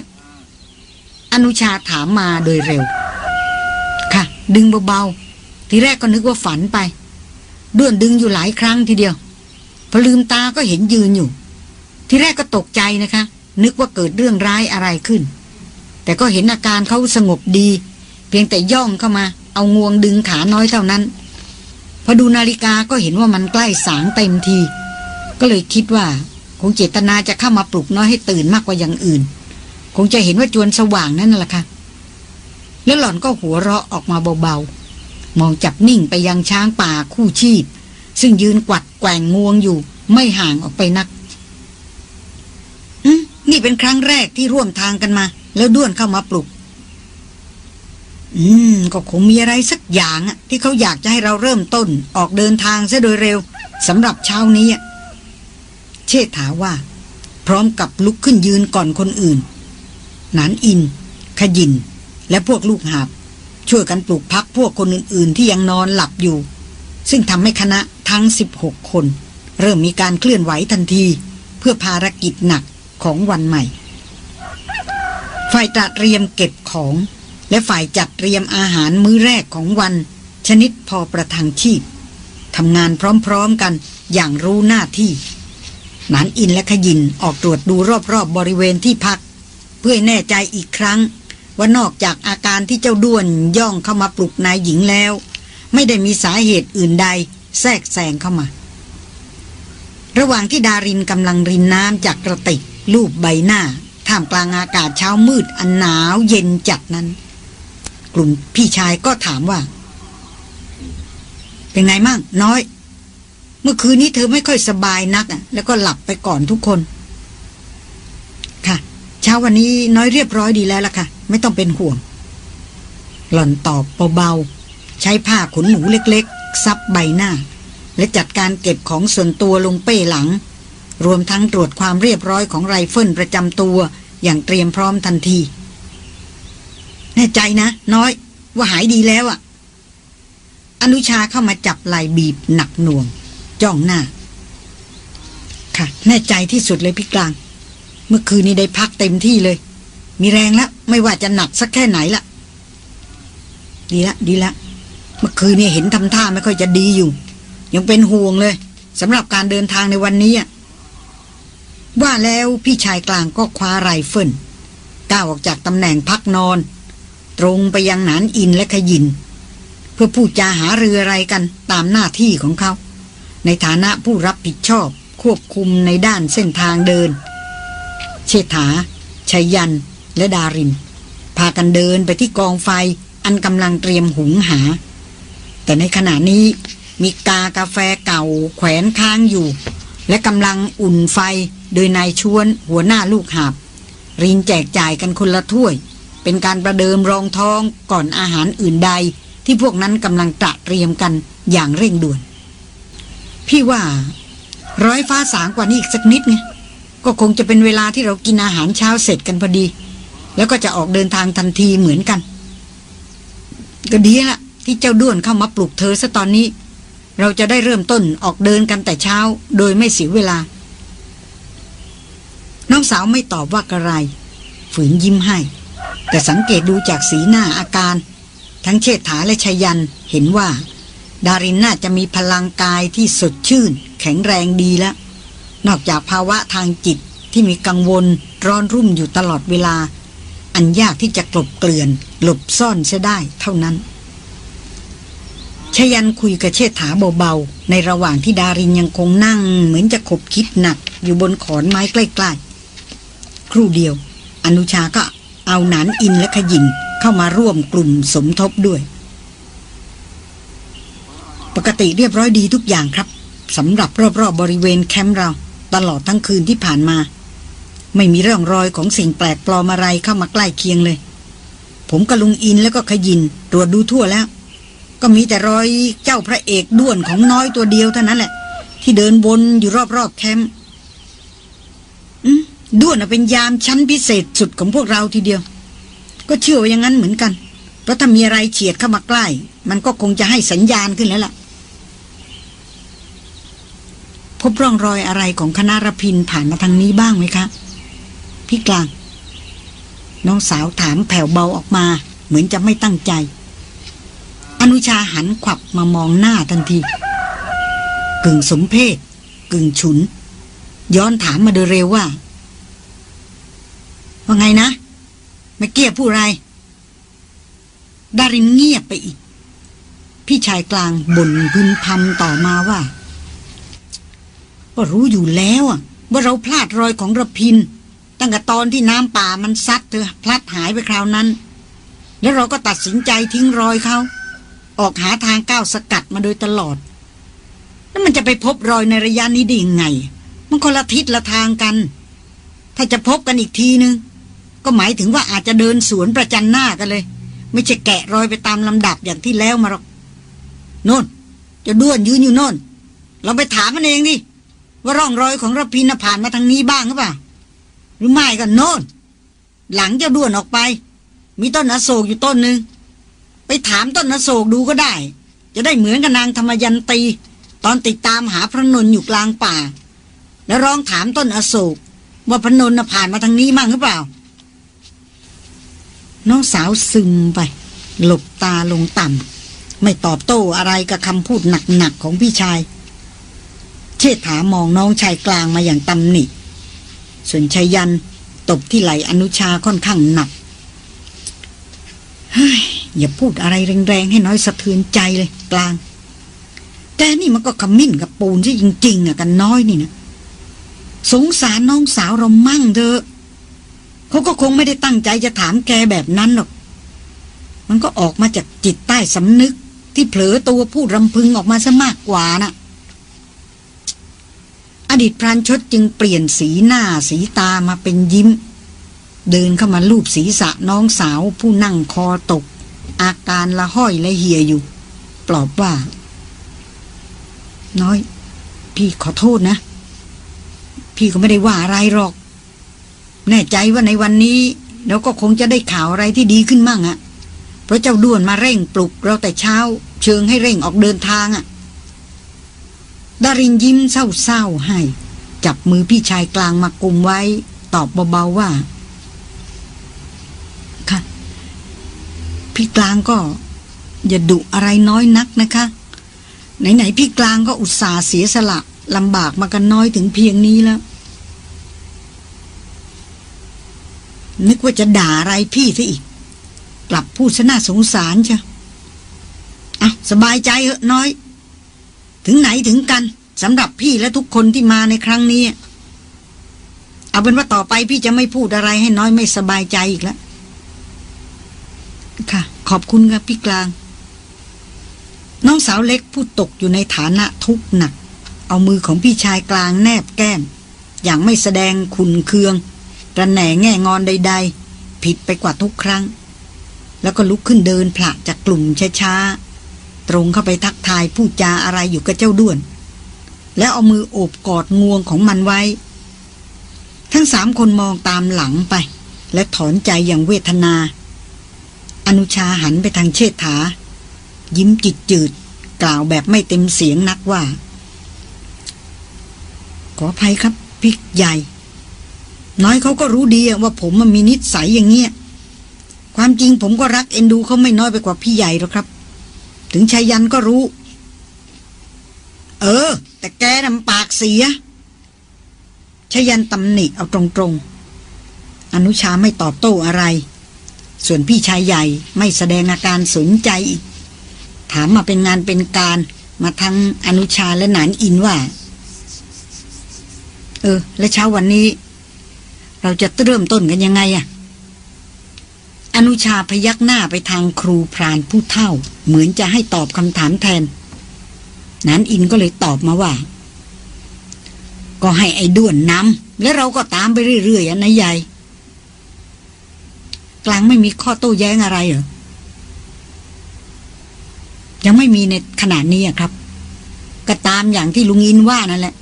อนุชาถามมาโดยเร็ว ค่ะ ดึงเบาๆทีแรกก็นึกว่าฝันไปด้วนดึงอยู่หลายครั้งทีเดียว อลืมตาก็เห็นยืนอยู่ ที่แรกก็ตกใจนะคะ นึกว่าเกิดเรื่องร้ายอะไรขึ้น แต่ก็เห็นอาการเขาสงบดี เพียงแต่ย่องเข้ามา เอางวงดึงขาน้อยเท่านั้น พอดูนาฬิกาก็เห็นว่ามันใกล้สางเต็มที ก็เลยคิดว่า คงเจตนาจะเข้ามาปลุกน้อยให้ตื่นมากกว่าอย่างอื่น คงจะเห็นว่าจวนสว่างนั่นแหละค่ะแล้วหล่อนก็หัวเราะออกมาเบาๆ มองจับนิ่งไปยังช้างป่าคู่ชีพ ซึ่งยืนกวัดแกว่งงวงอยู่ ไม่ห่างออกไปนักนี่เป็นครั้งแรกที่ร่วมทางกันมา แล้วด้วนเข้ามาปลุก อืม ก็คงมีอะไรสักอย่างอะที่เขาอยากจะให้เราเริ่มต้นออกเดินทางซะโดยเร็วสำหรับเช้านี้เชษฐาว่า พร้อมกับลุกขึ้นยืนก่อนคนอื่น นานอิน ขยิน และพวกลูกหาบ ช่วยกันปลุกพักพวกคนอื่น ๆ ที่ยังนอนหลับอยู่ ซึ่งทำให้คณะทั้ง 16 คน เริ่มมีการเคลื่อนไหวทันที เพื่อภารกิจหนักของวันใหม่ ฝ่ายจัดเตรียมเก็บของ และฝ่ายจัดเตรียมอาหารมื้อแรกของวัน ชนิดพอประทังชีพทำงานพร้อมๆกันอย่างรู้หน้าที่นานอินและขยินออกตรวจดูรอบๆบบริเวณที่พัก เพื่อแน่ใจอีกครั้ง ว่านอกจากอาการที่เจ้าด้วนย่องเข้ามาปลุกนายหญิงแล้ว ไม่ได้มีสาเหตุอื่นใด แทรกแซงเข้ามา ระหว่างที่ดารินกำลังรินน้ำจากกระติกลูบใบหน้า ท่ามกลางอากาศเช้ามืดอันหนาวเย็นจัดนั้น กลุ่มพี่ชายก็ถามว่า เป็นไงมั่งน้อย เมื่อคืนนี้เธอไม่ค่อยสบายนักอะ แล้วก็หลับไปก่อนทุกคน ค่ะ เช้าวันนี้น้อยเรียบร้อยดีแล้วล่ะค่ะ ไม่ต้องเป็นห่วง หล่อนตอบเบา ใช้ผ้าขนหนูเล็กๆ ซับใบหน้า และจัดการเก็บของส่วนตัวลงเป้หลัง รวมทั้งตรวจความเรียบร้อยของไรเฟิลประจำตัวอย่างเตรียมพร้อมทันที แน่ใจนะ น้อย ว่าหายดีแล้วอะ่ะ อนุชาเข้ามาจับไหล่บีบหนักหน่วง จ้องหน้า ค่ะ แน่ใจที่สุดเลยพี่กลาง เมื่อคืนนี้ได้พักเต็มที่เลย มีแรงแล้ว ไม่ว่าจะหนักสักแค่ไหนละดีละ ดีละ มื่อคืนนี้เห็นทำท่าไม่ค่อยจะดีอยู่ ยังเป็นห่วงเลยสำหรับการเดินทางในวันนี้ว่าแล้วพี่ชายกลางก็คว้าไรเฟิลก้าวออกจากตำแหน่งพักนอน ตรงไปยังหนานอินและขยิน เพื่อพูดจาหาเรืออะไรกันตามหน้าที่ของเขา ในฐานะผู้รับผิดชอบควบคุมในด้านเส้นทางเดิน เชษฐาชัยยันและดาริน พากันเดินไปที่กองไฟอันกำลังเตรียมหุงหา แต่ในขณะนี้มีกากาแฟเก่าแขวนค้างอยู่ และกำลังอุ่นไฟโดยนายชวนหัวหน้าลูกหาบ รินแจกจ่ายกันคนละถ้วย เป็นการประเดิมรองท้องก่อนอาหารอื่นใด ที่พวกนั้นกำลังตระเตรียมกันอย่างเร่งด่วน พี่ว่า ร้อยฟ้าสางกว่านี้อีกสักนิดไงก็คงจะเป็นเวลาที่เรากินอาหารเช้าเสร็จกันพอดี แล้วก็จะออกเดินทางทันทีเหมือนกัน ก็ดีละ ที่เจ้าด้วนเข้ามาปลุกเธอซะตอนนี้ เราจะได้เริ่มต้นออกเดินกันแต่เช้า โดยไม่เสียเวลา น้องสาวไม่ตอบว่ากระไร ฝืนยิ้มให้ แต่สังเกตดูจากสีหน้าอาการ ทั้งเชษฐาและชยันเห็นว่า ดารินน่าจะมีพลังกายที่สดชื่น แข็งแรงดีแล้ว นอกจากภาวะทางจิตที่มีกังวลร้อนรุ่มอยู่ตลอดเวลา อันยากที่จะกลบเกลื่อน หลบซ่อนเสียได้เท่านั้น ชยันคุยกับเชษฐาเบาๆ ในระหว่างที่ดารินยังคงนั่ง เหมือนจะขบคิดหนัก อยู่บนขอนไม้ใกล้ๆ ครู่เดียว อนุชาก็เอาหนานอินและขยินเข้ามาร่วมกลุ่มสมทบด้วย ปกติเรียบร้อยดีทุกอย่างครับสำหรับรอบๆบบริเวณแคมป์เรา ตลอดทั้งคืนที่ผ่านมา ไม่มีเรื่องรอยของสิ่งแปลกปลอมอะไรเข้ามาใกล้เคียงเลย ผมกับลุงอินแล้วก็ขยินตรวจดูทั่วแล้ว ก็มีแต่รอยเจ้าพระเอกด้วนของน้อยตัวเดียวเท่านั้นแหละ ที่เดินวนอยู่รอบๆแคมป์ด้วนเป็นยามชั้นพิเศษสุดของพวกเราทีเดียว ก็เชื่อว่าอย่างนั้นเหมือนกัน เพราะถ้ามีอะไรเฉียดเข้ามาใกล้ มันก็คงจะให้สัญญาณขึ้นแล้วล่ะ พบร่องรอยอะไรของคณะรพินผ่านมาทางนี้บ้างไหมคะ พี่กลาง น้องสาวถามแผ่วเบาออกมา เหมือนจะไม่ตั้งใจ นุชาหันขวับมามองหน้าทันที กึ่งสมเพศกึ่งฉุน ย้อนถามมาโดยเร็วว่า ว่าไงนะไม่เกียพูดอะไร ดารินเงียบไปอีก พี่ชายกลางบ่นพึนพำต่อมาว่า ก็รู้อยู่แล้วว่าเราพลาดรอยของระพิน ตั้งแต่ตอนที่น้ำป่ามันซัดเธอพลัดหายไปคราวนั้น แล้วเราก็ตัดสินใจทิ้งรอยเขา ออกหาทางก้าวสกัดมาโดยตลอด แล้วมันจะไปพบรอยในระยะนี้ได้ยังไง มันคนละทิศละทางกัน ถ้าจะพบกันอีกทีนึง ก็หมายถึงว่าอาจจะเดินสวนประจันหน้ากันเลย ไม่ใช่แกะรอยไปตามลำดับอย่างที่แล้วมาหรอกโน่นจะด้วนยืนอยู่โน่น เราไปถามมันเองดิว่าร่องรอยของระพินผ่านมาทางนี้บ้างหรือเปล่าหรือไม่ก็โน่น หลังเจะด้วนออกไป มีต้นอโศกอยู่ต้นหนึ่ง ไปถามต้นอโศกดูก็ได้ จะได้เหมือนกับนางธรรมยันตี ตอนติดตามหาพระนนท์อยู่กลางป่า แล้วร้องถามต้นอโศก ว่าพระนนท์น่ะผ่านมาทางนี้มั่งหรือเปล่า น้องสาวซึมไป หลบตาลงต่ำไม่ตอบโต้อะไรกับคำพูดหนักๆของพี่ชาย เชษฐามองน้องชายกลางมาอย่างตำหนิส่วนชายันตบที่ไหลอนุชาค่อนข้างหนักเฮ้ย อย่าพูดอะไรแรงๆให้น้อยสะเทือนใจเลยกลาง แต่นี่มันก็ขมิ้นกับปูนที่จริง ๆอะกันน้อยนี่นะสงสารน้องสาวเรามั่งเถอะเขาก็คงไม่ได้ตั้งใจจะถามแกแบบนั้นหรอก มันก็ออกมาจากจิตใต้สำนึกที่เผลอตัวพูดรำพึงออกมาซะมากกว่าน่ะ อดีตพรานชดจึงเปลี่ยนสีหน้าสีตามาเป็นยิ้ม เดินเข้ามาลูบศีรษะน้องสาวผู้นั่งคอตก อาการละห้อยและเหี่ยอยู่ ปลอบว่า น้อย พี่ขอโทษนะ พี่ก็ไม่ได้ว่าอะไรหรอก แน่ใจว่าในวันนี้เราก็คงจะได้ข่าวอะไรที่ดีขึ้นมั่งอะเพราะเจ้าด้วนมาเร่งปลุกเราแต่เช้า เชิงให้เร่งออกเดินทางอะ่ะดารินยิ้มเศร้าๆให้ จับมือพี่ชายกลางมากุมไว้ ตอบเบาๆว่า ค่ะ พี่กลางก็ อย่าดุอะไรน้อยนักนะคะ ไหนๆพี่กลางก็อุตส่าห์เสียสละลำบากมากันน้อยถึงเพียงนี้แล้ว นึกว่าจะด่าอะไรพี่ซะอีก กลับพูดซะน่าสงสารเชียอะสบายใจเหอะน้อย ถึงไหนถึงกันสำหรับพี่และทุกคนที่มาในครั้งนี้ เอาเป็นว่าต่อไปพี่จะไม่พูดอะไรให้น้อยไม่สบายใจอีกแล้ว ค่ะ ขอบคุณครับพี่กลาง น้องสาวเล็กผู้ตกอยู่ในฐานะทุกข์หนัก เอามือของพี่ชายกลางแนบแก้ม อย่างไม่แสดงขุนเคืองระแหน่แง่งอนใด ๆ ผิดไปกว่าทุกครั้ง แล้วก็ลุกขึ้นเดินผละจากกลุ่มช้าๆ ตรงเข้าไปทักทายพูดจาอะไรอยู่กับเจ้าด้วน แล้วเอามือโอบกอดงวงของมันไว้ ทั้งสามคนมองตามหลังไป และถอนใจอย่างเวทนา อนุชาหันไปทางเชษฐา ยิ้มจิตจืดกล่าวแบบไม่เต็มเสียงนักว่า ขออภัยครับพี่ใหญ่ น้อยเขาก็รู้ดีว่าผมมันมีนิสัยอย่างเงี้ย ความจริงผมก็รักเอ็นดูเขาไม่น้อยไปกว่าพี่ใหญ่หรอกครับ ถึงชายันก็รู้ เออ แต่แกนำปากเสียชายันตำหนิเอาตรงๆ อนุชาไม่ตอบโต้อะไร ส่วนพี่ชายใหญ่ไม่แสดงอาการสนใจอีก ถามมาเป็นงานเป็นการมาทั้งอนุชาและหนานอินว่า เออ และเช้าวันนี้ เราจะเริ่มต้นกันยังไงอะอนุชาพยักหน้าไปทางครูพรานผู้เท่า เหมือนจะให้ตอบคำถามแทน นานอินก็เลยตอบมาว่า ก็ให้ไอ้ด้วนนำแล้วเราก็ตามไปเรื่อยๆนะยาย กลางไม่มีข้อโต้แย้งอะไรเหรอ ยังไม่มีในขณะนี้ครับ ก็ตามอย่างที่ลุงอินว่านั่นแหละ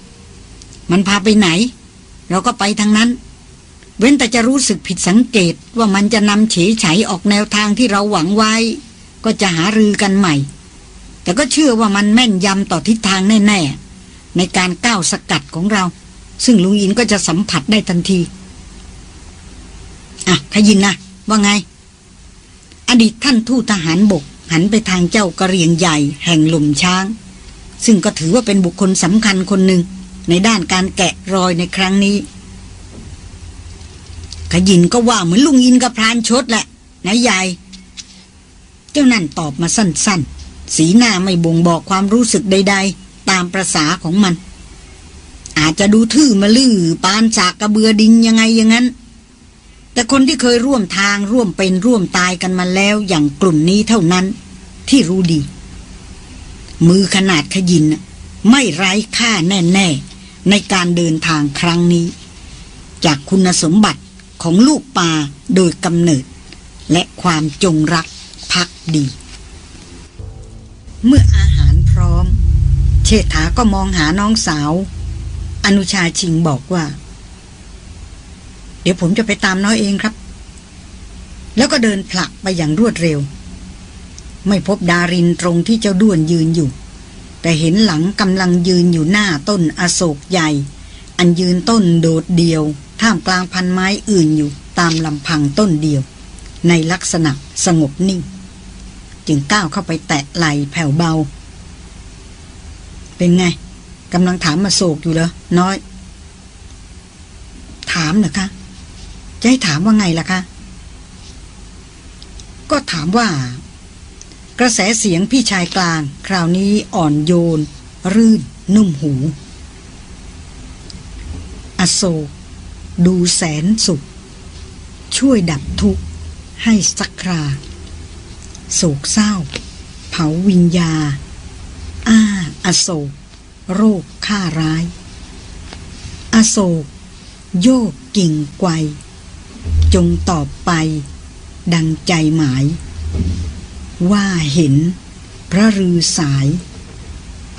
มันพาไปไหน เราก็ไปทางนั้น เว้นแต่จะรู้สึกผิดสังเกตว่ามันจะนำเฉยไฉออกแนวทางที่เราหวังไว้ ก็จะหารือกันใหม่ แต่ก็เชื่อว่ามันแม่นยำต่อทิศทางแน่ๆ ในการก้าวสกัดของเรา ซึ่งลุงอินก็จะสัมผัสได้ทันที อะขยินนะ ว่าไง อดีตท่านทูตทหารบก หันไปทางเจ้ากระเรียงใหญ่แห่งหลุมช้าง ซึ่งก็ถือว่าเป็นบุคคลสำคัญคนหนึ่งในด้านการแกะรอยในครั้งนี้ ขยินก็ว่าเหมือนลุงอินกับพรานชดแหละนายใหญ่เจ้านั่นตอบมาสั้นๆ สีหน้าไม่บ่งบอกความรู้สึกใด ๆ ตามประษาของมัน อาจจะดูทื่อมาลื่อปานจากกระเบือดินยังไงอย่างนั้น แต่คนที่เคยร่วมทางร่วมเป็นร่วมตายกันมาแล้วอย่างกลุ่มนี้เท่านั้น ที่รู้ดี มือขนาดขยินไม่ไร้ค่าแน่ ๆ ในการเดินทางครั้งนี้ จากคุณสมบัติของลูกป่าโดยกำเนิด และความจงรักภักดี เมื่ออาหารพร้อม เชษฐาก็มองหาน้องสาว อนุชาชิงบอกว่า เดี๋ยวผมจะไปตามน้อยเองครับ แล้วก็เดินผลักไปอย่างรวดเร็ว ไม่พบดารินตรงที่เจ้าด้วนยืนอยู่ แต่เห็นหลังกำลังยืนอยู่หน้าต้นอโศกใหญ่ อันยืนต้นโดดเดียว ท่ามกลางพันไม้อื่นอยู่ตามลำพังต้นเดียว ในลักษณะสงบนิ่ง จึงก้าวเข้าไปแตะไหล่แผ่วเบา เป็นไงกำลังถามมาโศกอยู่เหรอน้อย ถามเหรอคะ จะให้ถามว่าไงล่ะคะ ก็ถามว่า กระแสเสียงพี่ชายกลาง คราวนี้อ่อนโยน รื่น นุ่มหู อโศกดูแสนสุข ช่วยดับทุกข์ ให้สักคราโศกเศร้า เผาวิญญา อ้า อโศก โรคฆ่าร้าย อโศก โยกกิ่งไกว จงตอบไป ดังใจหมาย ว่าเห็น พระรือสาย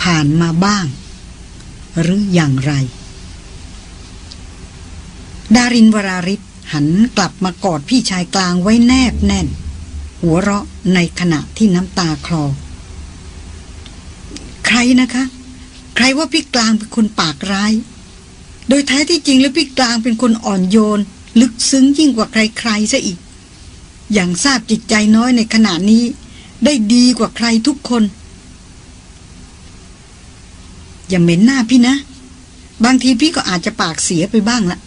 ผ่านมาบ้าง หรืออย่างไร ดารินวราริศหันกลับมากอดพี่ชายกลางไว้แนบแน่น หัวเราะในขณะที่น้ำตาคลอ ใครนะคะ ใครว่าพี่กลางเป็นคนปากร้าย โดยแท้ที่จริงแล้วพี่กลางเป็นคนอ่อนโยน ลึกซึ้งยิ่งกว่าใครๆซะอีก อย่างทราบจิตใจน้อยในขณะนี้ ได้ดีกว่าใครทุกคน อย่าเหม็นหน้าพี่นะ บางทีพี่ก็อาจจะปากเสียไปบ้างละ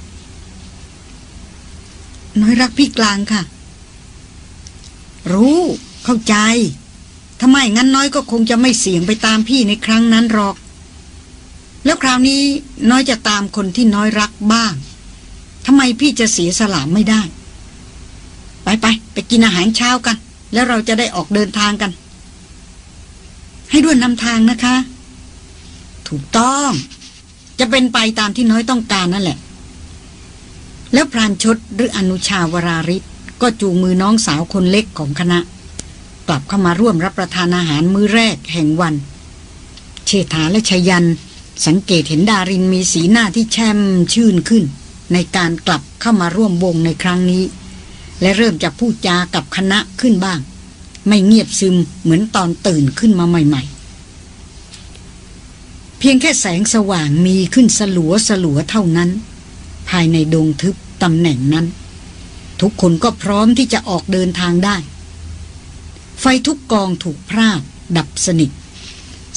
น้อยรักพี่กลางค่ะ รู้เข้าใจทำไมงั้นน้อยก็คงจะไม่เสี่ยงไปตามพี่ในครั้งนั้นหรอก แล้วคราวนี้น้อยจะตามคนที่น้อยรักบ้าง ทำไมพี่จะเสียสละไม่ได้ ไปไปไปกินอาหารเช้ากัน แล้วเราจะได้ออกเดินทางกัน ให้ด้วยนำทางนะคะ ถูกต้อง จะเป็นไปตามที่น้อยต้องการนั่นแหละ แล้วพรานชดหรืออนุชาวราริศก็จูงมือน้องสาวคนเล็กของคณะ กลับเข้ามาร่วมรับประทานอาหารมื้อแรกแห่งวัน เชษฐาและชยัน สังเกตเห็นดารินมีสีหน้าที่แช่มชื่นขึ้น ในการกลับเข้ามาร่วมวงในครั้งนี้ และเริ่มจะพูดจากับคณะขึ้นบ้าง ไม่เงียบซึมเหมือนตอนตื่นขึ้นมาใหม่ ๆ เพียงแค่แสงสว่างมีขึ้นสลัวสลัวเท่านั้น ภายในดงทึบตำแหน่งนั้น ทุกคนก็พร้อมที่จะออกเดินทางได้ ไฟทุกกองถูกพรากดับสนิท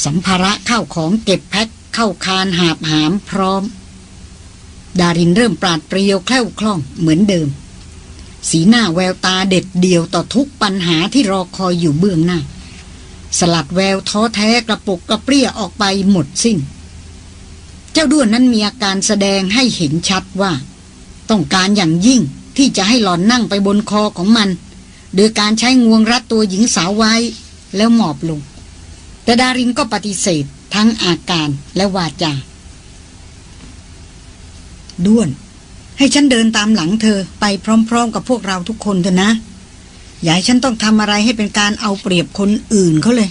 สัมภาระเข้าของเก็บแพ็คเข้าคานหาบหามพร้อม ดารินเริ่มปราดเปรียวแคล่วคล่องเหมือนเดิม สีหน้าแววตาเด็ดเดี่ยวต่อทุกปัญหาที่รอคอยอยู่เบื้องหน้า สลัดแววท้อแท้กระปุกกระเปรี้ยออกไปหมดสิ้น เจ้าด้วนนั้นมีอาการแสดงให้เห็นชัดว่า ต้องการอย่างยิ่งที่จะให้หลอนนั่งไปบนคอของมัน โดยการใช้งวงรัดตัวหญิงสาวไว้แล้วหมอบลง แต่ดารินก็ปฏิเสธทั้งอาการและวาจา ด้วน ให้ฉันเดินตามหลังเธอไปพร้อมๆ กับพวกเราทุกคนเถอะนะ อย่าให้ฉันต้องทำอะไรให้เป็นการเอาเปรียบคนอื่นเขาเลย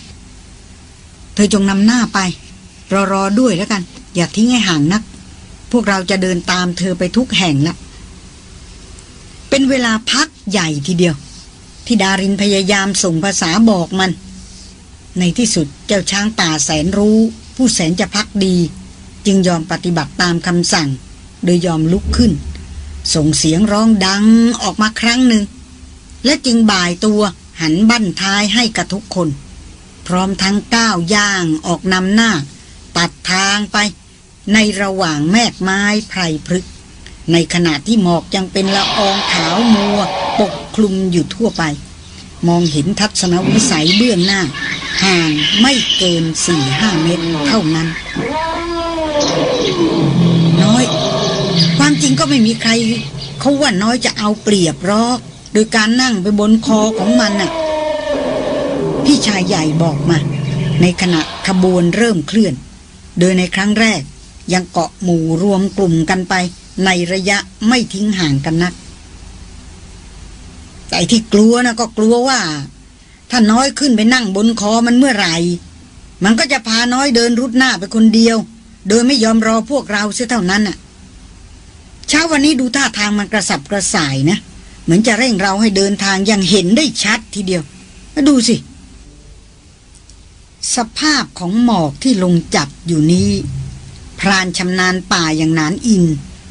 เธอจงนำหน้าไป รอรอด้วยแล้วกัน อย่าทิ้งให้ห่างนัก พวกเราจะเดินตามเธอไปทุกแห่งละเป็นเวลาพักใหญ่ทีเดียว ที่ดารินพยายามส่งภาษาบอกมัน ในที่สุดเจ้าช้างป่าแสนรู้ ผู้แสนจะพักดี จึงยอมปฏิบัติตามคำสั่ง โดยยอมลุกขึ้น ส่งเสียงร้องดังออกมาครั้งหนึ่ง และจึงบ่ายตัวหันบั้นท้ายให้กับทุกคน พร้อมทั้งก้าวย่างออกนำหน้า ตัดทางไป ในระหว่างแมกไม้ไพรพฤกษ์ในขณะที่หมอกยังเป็นละอองขาวมัว ปกคลุมอยู่ทั่วไป มองเห็นทัศนวิสัยเบื้องหน้า ห่างไม่เกินสี่ห้าเมตรเท่านั้น น้อย ความจริงก็ไม่มีใครเขาว่าน้อยจะเอาเปรียบรอก โดยการนั่งไปบนคอของมันน่ะ พี่ชายใหญ่บอกมา ในขณะขบวนเริ่มเคลื่อน โดยในครั้งแรก ยังเกาะหมู่รวมกลุ่มกันไป ในระยะไม่ทิ้งห่างกันนัก แต่ที่กลัวนะก็กลัวว่า ถ้าน้อยขึ้นไปนั่งบนคอมันเมื่อไหร่ มันก็จะพาน้อยเดินรุดหน้าไปคนเดียว โดยไม่ยอมรอพวกเราเสียเท่านั้นน่ะ เช้าวันนี้ดูท่าทางมันกระสับกระส่ายนะ เหมือนจะเร่งเราให้เดินทางอย่างเห็นได้ชัดทีเดียวมาดูสิ สภาพของหมอกที่ลงจับอยู่นี้ พรานชำนาญป่าอย่างนานอิน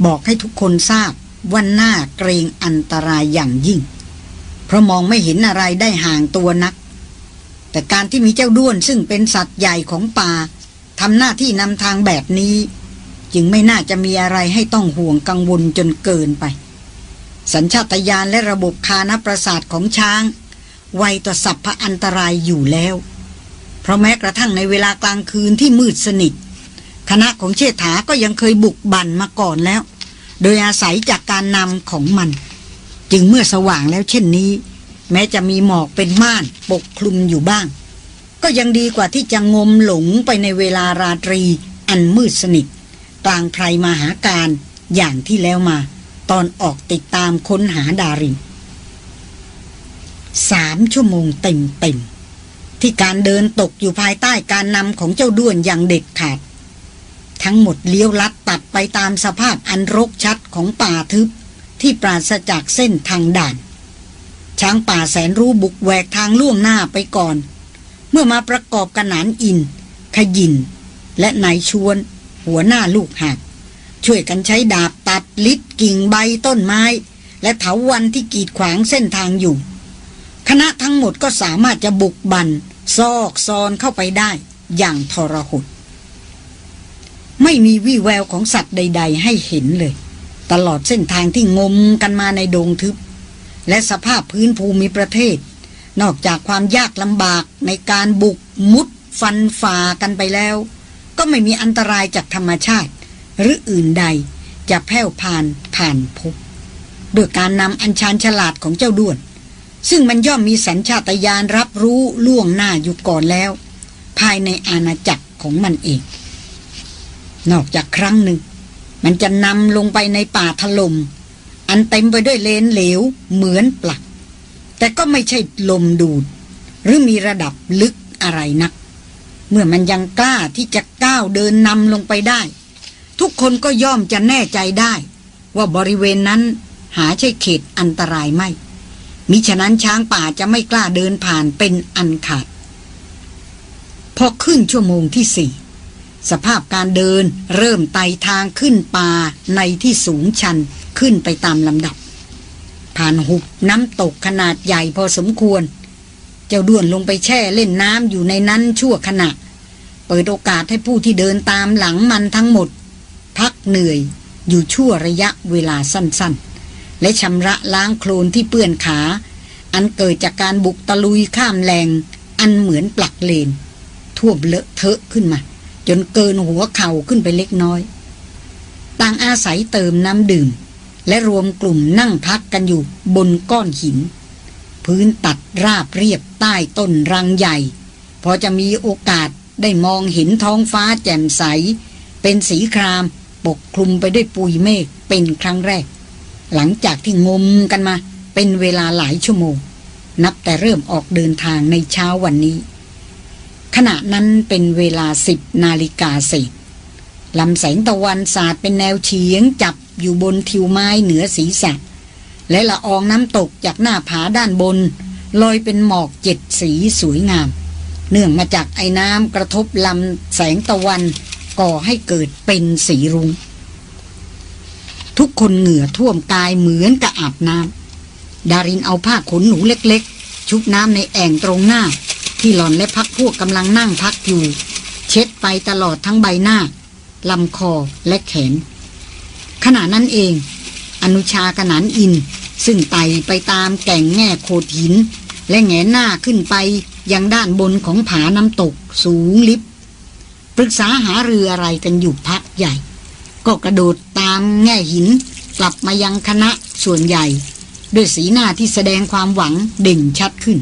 บอกให้ทุกคนทราบว่าหน้าเกรงอันตรายอย่างยิ่ง เพราะมองไม่เห็นอะไรได้ห่างตัวนัก แต่การที่มีเจ้าด้วนซึ่งเป็นสัตว์ใหญ่ของป่าทำหน้าที่นำทางแบบนี้ จึงไม่น่าจะมีอะไรให้ต้องห่วงกังวลจนเกินไป สัญชาตญาณและระบบคานประสาทของช้าง ไวต่อสัพพะอันตรายอยู่แล้ว เพราะแม้กระทั่งในเวลากลางคืนที่มืดสนิท คณะของเชษฐาก็ยังเคยบุกบั่นมาก่อนแล้ว โดยอาศัยจากการนำของมัน จึงเมื่อสว่างแล้วเช่นนี้ แม้จะมีหมอกเป็นม่านปกคลุมอยู่บ้าง ก็ยังดีกว่าที่จะงมหลงไปในเวลาราตรีอันมืดสนิท กลางไพรมาหาการอย่างที่แล้วมา ตอนออกติดตามค้นหาดารินสามชั่วโมงเต็มเต็มๆที่การเดินตกอยู่ภายใต้การนำของเจ้าด้วนอย่างเด็ดขาด ทั้งหมดเลี้ยวลัดตัดไปตามสภาพอันรกชัดของป่าทึบที่ปราศจากเส้นทางด่าน ช้างป่าแสนรู้บุกแหวกทางล่วงหน้าไปก่อน เมื่อมาประกอบกันหนานอิน ขยิน และนายชวน หัวหน้าลูกหากช่วยกันใช้ดาบตัดลิดกิ่งใบต้นไม้ และเถาวันที่กีดขวางเส้นทางอยู่ คณะทั้งหมดก็สามารถจะบุกบันซอกซอนเข้าไปได้อย่างทรหดไม่มีวี่แววของสัตว์ใด ๆ ให้เห็นเลย ตลอดเส้นทางที่งมกันมาในโดงทึบ และสภาพพื้นภูมิประเทศ นอกจากความยากลำบากในการบุกมุดฟันฝ่ากันไปแล้ว ก็ไม่มีอันตรายจากธรรมชาติ หรืออื่นใดจะแผ่วผ่านผ่านพบด้วยการนำอัญชานฉลาดของเจ้าด้วน ซึ่งมันย่อมมีสัญชาตญาณรับรู้ล่วงหน้าอยู่ก่อนแล้ว ภายในอาณาจักรของมันเอง นอกจากครั้งหนึ่ง มันจะนำลงไปในป่าถลม่มอันเต็มไปด้วยเลนเหลวเหมือนปลัก แต่ก็ไม่ใช่ลมดูด หรือมีระดับลึกอะไรนัก เมื่อมันยังกล้าที่จะก้าวเดินนำลงไปได้ ทุกคนก็ย่อมจะแน่ใจได้ ว่าบริเวณนั้นหาใช่เขตอันตรายไม่ มิฉะนั้นช้างป่าจะไม่กล้าเดินผ่านเป็นอันขาด พอขึ้นชั่วโมงที่สี่สภาพการเดินเริ่มไต่ทางขึ้นป่าในที่สูงชันขึ้นไปตามลำดับ ผ่านหุบน้ำตกขนาดใหญ่พอสมควร เจ้าด้วนลงไปแช่เล่นน้ำอยู่ในนั้นชั่วขณะ เปิดโอกาสให้ผู้ที่เดินตามหลังมันทั้งหมด พักเหนื่อยอยู่ชั่วระยะเวลาสั้นๆ และชำระล้างโคลนที่เปื้อนขา อันเกิดจากการบุกตะลุยข้ามแรงอันเหมือนปลักเลน ท่วมเลอะเทอะขึ้นมา จนเกินหัวเข่าขึ้นไปเล็กน้อย ต่างอาศัยเติมน้ำดื่ม และรวมกลุ่มนั่งพักกันอยู่บนก้อนหิน พื้นตัดราบเรียบใต้ต้นรังใหญ่ พอจะมีโอกาสได้มองเห็นท้องฟ้าแจ่มใส เป็นสีครามปกคลุมไปด้วยปุยเมฆเป็นครั้งแรก หลังจากที่งมกันมา เป็นเวลาหลายชั่วโมง นับแต่เริ่มออกเดินทางในเช้าวันนี้ ขณะนั้นเป็นเวลาสิบนาฬิกาเศษลำแสงตะวันสาดเป็นแนวเฉียงจับอยู่บนทิวไม้เหนือศีรษะ และละอองน้ำตกจากหน้าผาด้านบน ลอยเป็นหมอกเจ็ดสีสวยงาม เนื่องมาจากไอ้น้ำกระทบลำแสงตะวันก่อให้เกิดเป็นสีรุง้งทุกคนเหงื่อท่วมกายเหมือนกับอาบน้ำดารินเอาผ้าขนหนูเล็กๆ ชุบน้ำในแอ่งตรงหน้า ที่หลอนและพักพวกกำลังนั่งพักอยู่ เช็ดไปตลอดทั้งใบหน้าลำคอและแขนขณะนั้นเอง อนุชากนันอิน ซึ่งไต่ไปตามแก่งแง่โขดหิน และแงหน้าขึ้นไปยังด้านบนของผาน้ำตกสูงลิบปรึกษาหาเรืออะไรกันอยู่พักใหญ่ ก็กระโดดตามแง่หิน กลับมายังคณะส่วนใหญ่ ด้วยสีหน้าที่แสดงความหวังเด่นชัดขึ้น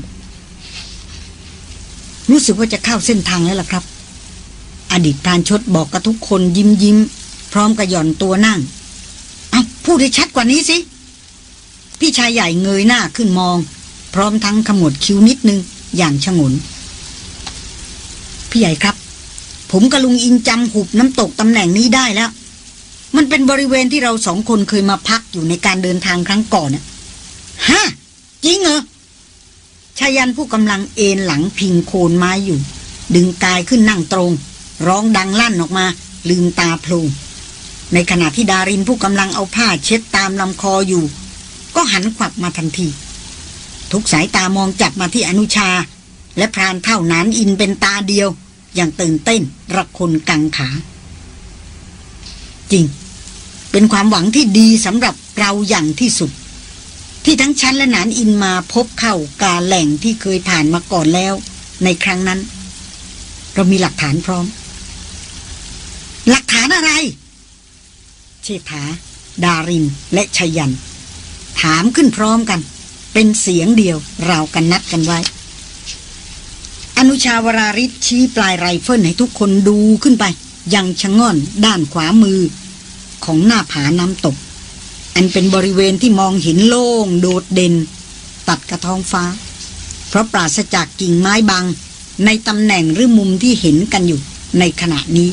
รู้สึกว่าจะเข้าเส้นทางแล้วล่ะครับ อดีตพรานชดบอกกับทุกคนยิ้มยิ้ม พร้อมกับหย่อนตัวนั่ง เอาพูดให้ชัดกว่านี้สิ พี่ชายใหญ่เงยหน้าขึ้นมอง พร้อมทั้งขมวดคิ้วนิดนึง อย่างชงน พี่ใหญ่ครับ ผมกับลุงอินจำหุบน้ำตกตำแหน่งนี้ได้แล้ว มันเป็นบริเวณที่เราสองคนเคยมาพักอยู่ในการเดินทางครั้งก่อนน่ะฮะจริงเหรอชายันผู้กำลังเอนหลังพิงโคนไม้อยู่ ดึงกายขึ้นนั่งตรง ร้องดังลั่นออกมา ลืมตาพลงในขณะที่ดารินผู้กำลังเอาผ้าเช็ดตามลำคออยู่ ก็หันขวับมาทันที ทุกสายตามองจับมาที่อนุชา และพรานเท่านั้นอินเป็นตาเดียว อย่างตื่นเต้นระคนกังขา จริง เป็นความหวังที่ดีสำหรับเราอย่างที่สุด ที่ทั้งชั้นและนานอินมาพบเข้ากาแหล่งที่เคยผ่านมาก่อนแล้ว ในครั้งนั้น เรามีหลักฐานพร้อม หลักฐานอะไร เชษฐา ดารินและชยัน ถามขึ้นพร้อมกัน เป็นเสียงเดียวเรากันนัดกันไว้ อนุชาวราริศชี้ปลายไรเฟิลให้ทุกคนดูขึ้นไป ยังชะง่อนด้านขวามือ ของหน้าผาน้ำตก อันเป็นบริเวณที่มองเห็นโล่งโดดเด่น ตัดกระท้องฟ้า เพราะปราศจากกิ่งไม้บางในตำแหน่งหรือมุมที่เห็นกันอยู่ในขณะนี้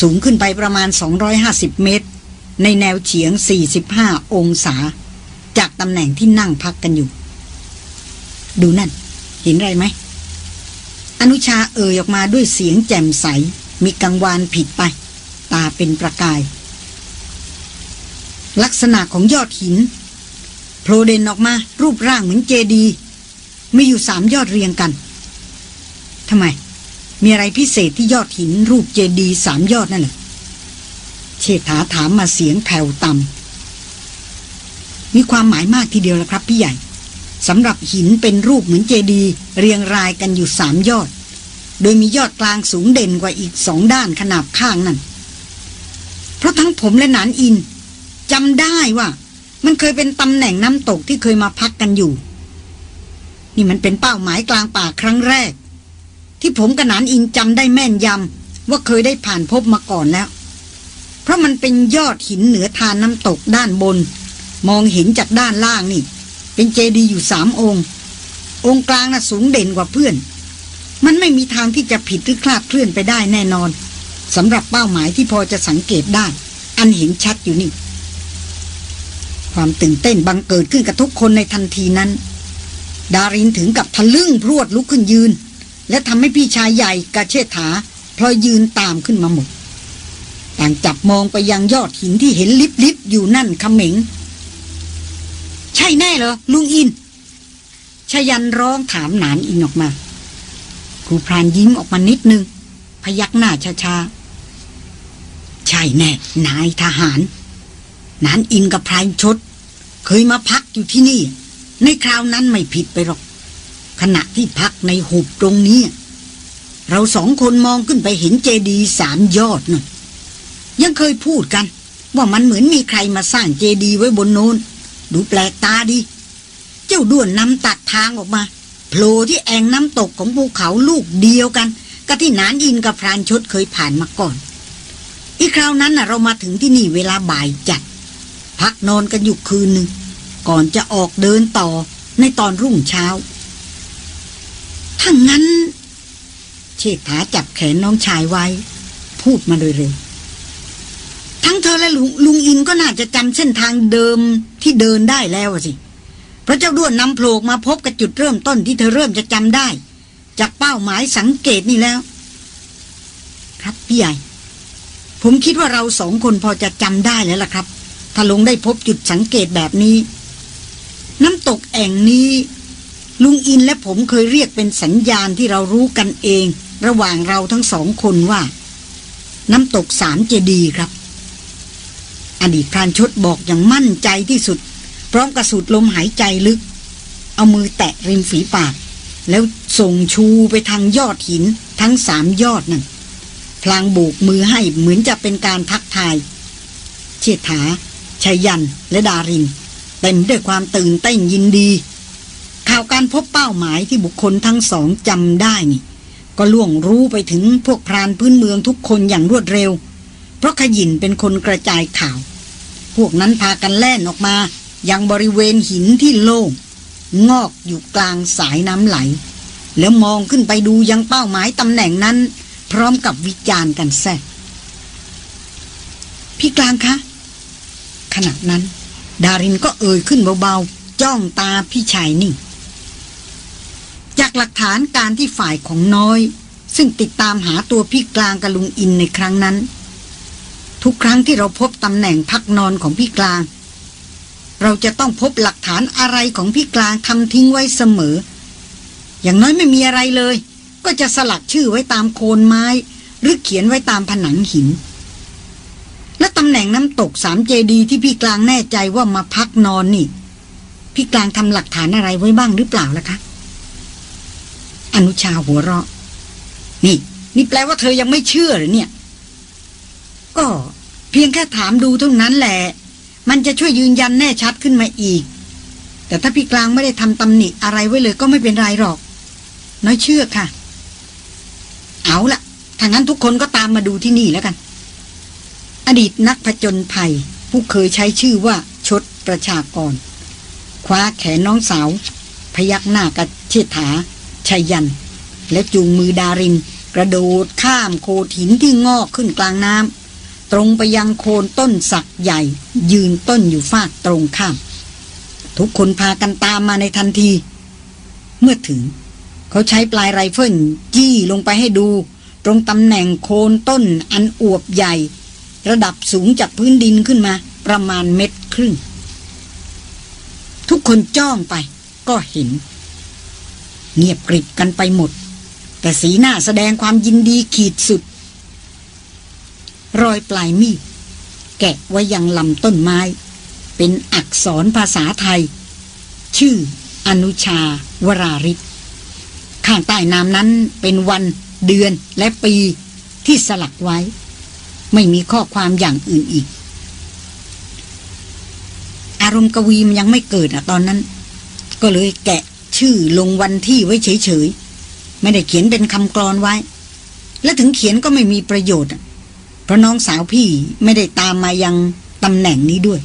สูงขึ้นไปประมาณ 250 เมตร ในแนวเฉียง 45 องศา จากตำแหน่งที่นั่งพักกันอยู่ ดูนั่น เห็นไรไหม อนุชาเอ่ยออกมาด้วยเสียงแจ่มใส มีกังวานผิดไป ตาเป็นประกาย ลักษณะของยอดหินโผล่เด่นออกมา รูปร่างเหมือนเจดี มีอยู่สามยอดเรียงกันทำไม มีอะไรพิเศษที่ยอดหินรูปเจดีสามยอดนั่นเหรอเชษฐาถามมาเสียงแผ่วต่ำ มีความหมายมากทีเดียวละครับพี่ใหญ่สำหรับหินเป็นรูปเหมือนเจดีเรียงรายกันอยู่สามยอด โดยมียอดกลางสูงเด่นกว่าอีกสองด้านขนาบข้างนั่น เพราะทั้งผมและหนานอินจำได้ว่า มันเคยเป็นตำแหน่งน้ำตกที่เคยมาพักกันอยู่ นี่มันเป็นเป้าหมายกลางป่าครั้งแรก ที่ผมกับหนานอินจำได้แม่นยำว่าเคยได้ผ่านพบมาก่อนแล้ว เพราะมันเป็นยอดหินเหนือทานน้ำตกด้านบน มองเห็นจากด้านล่างนี่ เป็นเจดีย์อยู่สามองค์ องค์กลางน่ะสูงเด่นกว่าเพื่อน มันไม่มีทางที่จะผิดหรือคลาดเคลื่อนไปได้แน่นอนสำหรับเป้าหมายที่พอจะสังเกตได้ อันเห็นชัดอยู่นี่ ความตื่นเต้นบังเกิดขึ้นกับทุกคนในทันทีนั้น ดารินถึงกับทะลึ่งพรวดลุกขึ้นยืน และทำให้พี่ชายใหญ่กาเชษฐาพลอยยืนตามขึ้นมาหมดต่างจับมองไปยังยอดหินที่เห็นลิบลิบอยู่นั่นขมิง ใช่แน่เหรอลุงอินชยันร้องถามหนานอินออกมาครูพรานยิ้มออกมานิดนึง พยักหน้าช้าๆ ใช่แน่ นายทหาร นานอินกับพรานชด เคยมาพักอยู่ที่นี่ ในคราวนั้นไม่ผิดไปหรอก ขณะที่พักในหุบตรงนี้ เราสองคนมองขึ้นไปเห็นเจดีสามยอดน่ะยังเคยพูดกัน ว่ามันเหมือนมีใครมาสร้างเจดีไว้บนโน้น ดูแปลกตาดี เจ้าด้วนนำตัดทางออกมาโผล่ที่แอ่งน้ำตกของภูเขาลูกเดียวกันกับที่นานอินกับพรานชดเคยผ่านมาก่อน อีกคราวนั้นน่ะเรามาถึงที่นี่เวลาบ่ายจัด พักนอนกันอยู่คืนหนึ่งก่อนจะออกเดินต่อในตอนรุ่งเช้าถ้างั้น เชษฐาจับแขนน้องชายไว้ พูดมาโดยเร็ว ทั้งเธอและลุงลุงอินก็น่าจะจำเส้นทางเดิมที่เดินได้แล้วสิพระเจ้าด้วนนำโผล่มาพบกับจุดเริ่มต้นที่เธอเริ่มจะจำได้ จากเป้าหมายสังเกตนี่แล้ว ครับพี่ใหญ่ ผมคิดว่าเราสองคนพอจะจำได้แล้วล่ะครับ ถ้าลงได้พบจุดสังเกตแบบนี้ น้ำตกแอ่งนี้ ลุงอินและผมเคยเรียกเป็นสัญญาณที่เรารู้กันเอง ระหว่างเราทั้งสองคนว่า น้ำตกสามเจดีครับ อดีตพรานชดบอกอย่างมั่นใจที่สุด พร้อมกระสุดลมหายใจลึก เอามือแตะริมฝีปาก แล้วส่งชูไปทางยอดหินทั้งสามยอดนั่นพลางโบกมือให้เหมือนจะเป็นการทักทาย เชษฐาชายันและดาริน เต็มด้วยความตื่นเต้นยินดี ข่าวการพบเป้าหมายที่บุคคลทั้งสองจำได้นี่ ก็ล่วงรู้ไปถึงพวกพรานพื้นเมืองทุกคนอย่างรวดเร็ว เพราะขยินเป็นคนกระจายข่าว พวกนั้นพากันแล่นออกมา ยังบริเวณหินที่โล่งงอกอยู่กลางสายน้ำไหล แล้วมองขึ้นไปดูยังเป้าหมายตำแหน่งนั้น พร้อมกับวิจารณ์กันแซ่พี่กลางคะ ขณะนั้น ดารินก็เอ่ยขึ้นเบาๆ จ้องตาพี่ชายนิ่ง จากหลักฐานการที่ฝ่ายของน้อย ซึ่งติดตามหาตัวพี่กลางกับลุงอินในครั้งนั้น ทุกครั้งที่เราพบตำแหน่งพักนอนของพี่กลาง เราจะต้องพบหลักฐานอะไรของพี่กลางทำทิ้งไว้เสมอ อย่างน้อยไม่มีอะไรเลย ก็จะสลักชื่อไว้ตามโคนไม้ หรือเขียนไว้ตามผนังหิน และตำแหน่งน้ำตกสามเจดีที่พี่กลางแน่ใจว่ามาพักนอนนี่ พี่กลางทำหลักฐานอะไรไว้บ้างหรือเปล่าล่ะคะอนุชาหัวเราะ นี่ นี่แปลว่าเธอยังไม่เชื่อหรือเนี่ย ก็ เพียงแค่ถามดูเท่านั้นแหละ มันจะช่วยยืนยันแน่ชัดขึ้นมาอีก แต่ถ้าพี่กลางไม่ได้ทำตำหนิอะไรไว้เลยก็ไม่เป็นไรหรอก น้อยเชื่อค่ะ เอาละถ้างั้นทุกคนก็ตามมาดูที่นี่แล้วกัน อดีตนักผจญภัย ผู้เคยใช้ชื่อว่าชดประชากร คว้าแขนน้องสาว พยักหน้ากับเชิดถาชัยยัน และจูงมือดาริน กระโดดข้ามโคถินที่งอกขึ้นกลางน้ำ ตรงไปยังโคนต้นสักใหญ่ ยืนต้นอยู่ฟากตรงข้าม ทุกคนพากันตามมาในทันที เมื่อถึง เขาใช้ปลายไรเฟิลจี้ลงไปให้ดู ตรงตำแหน่งโคนต้นอันอวบใหญ่ ระดับสูงจากพื้นดินขึ้นมา ประมาณเม็ดครึ่ง ทุกคนจ้องไปก็เห็น เงียบกริบกันไปหมด แต่สีหน้าแสดงความยินดีขีดสุด รอยปลายมีดแกะไว้ยังลำต้นไม้ เป็นอักษรภาษาไทย ชื่ออนุชาวราริศข้างใต้นามนั้นเป็นวันเดือนและปีที่สลักไว้ ไม่มีข้อความอย่างอื่นอีก อารมณ์กวีมันยังไม่เกิดอะตอนนั้น ก็เลยแกะชื่อลงวันที่ไว้เฉยๆ ไม่ได้เขียนเป็นคำกรอนไว้ และถึงเขียนก็ไม่มีประโยชน์ เพราะน้องสาวพี่ไม่ได้ตามมายังตำแหน่งนี้ด้วย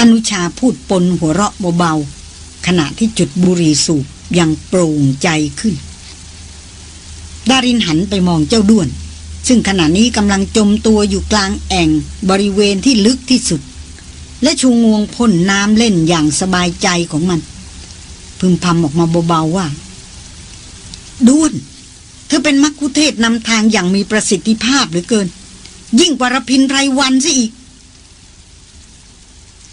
อนุชาพูดปนหัวเราะเบาๆ ขณะที่จุดบุรีสูบยังโปร่งใจขึ้น ดารินหันไปมองเจ้าด้วน ซึ่งขณะนี้กำลังจมตัวอยู่กลางแอ่งบริเวณที่ลึกที่สุด และชูงวงพ่นน้ำเล่นอย่างสบายใจของมัน พึมพำออกมาเบาๆว่า ด้วน เธอเป็นมักคุเทศนำทางอย่างมีประสิทธิภาพเหลือเกิน ยิ่งกว่ารพินไรวันซะอีก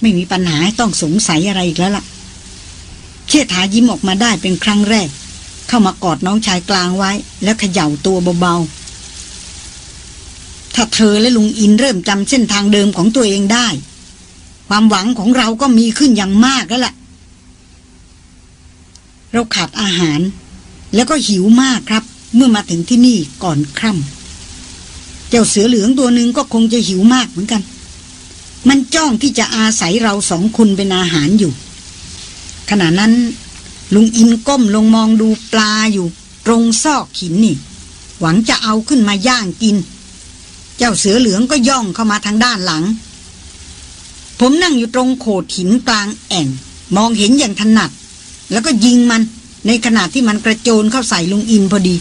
ไม่มีปัญหาต้องสงสัยอะไรอีกแล้วล่ะ เชิดายิ้มออกมาได้เป็นครั้งแรก เข้ามากอดน้องชายกลางไว้ แล้วเขย่าตัวเบาๆ ถ้าเธอและลุงอินเริ่มจำเส้นทางเดิมของตัวเองได้ ความหวังของเราก็มีขึ้นอย่างมากแล้วล่ะ เราขาดอาหาร แล้วก็หิวมากครับ เมื่อมาถึงที่นี่ก่อนค่ำเจ้าเสือเหลืองตัวหนึ่งก็คงจะหิวมากเหมือนกัน มันจ้องที่จะอาศัยเราสองคนเป็นอาหารอยู่ ขณะนั้นลุงอินก้มลงมองดูปลาอยู่ตรงซอกหินนี่ หวังจะเอาขึ้นมาย่างกิน เจ้าเสือเหลืองก็ย่องเข้ามาทางด้านหลัง ผมนั่งอยู่ตรงโขดหินกลางแอ่ง มองเห็นอย่างถนัด แล้วก็ยิงมันในขณะที่มันกระโจนเข้าใส่ลุงอินพอดี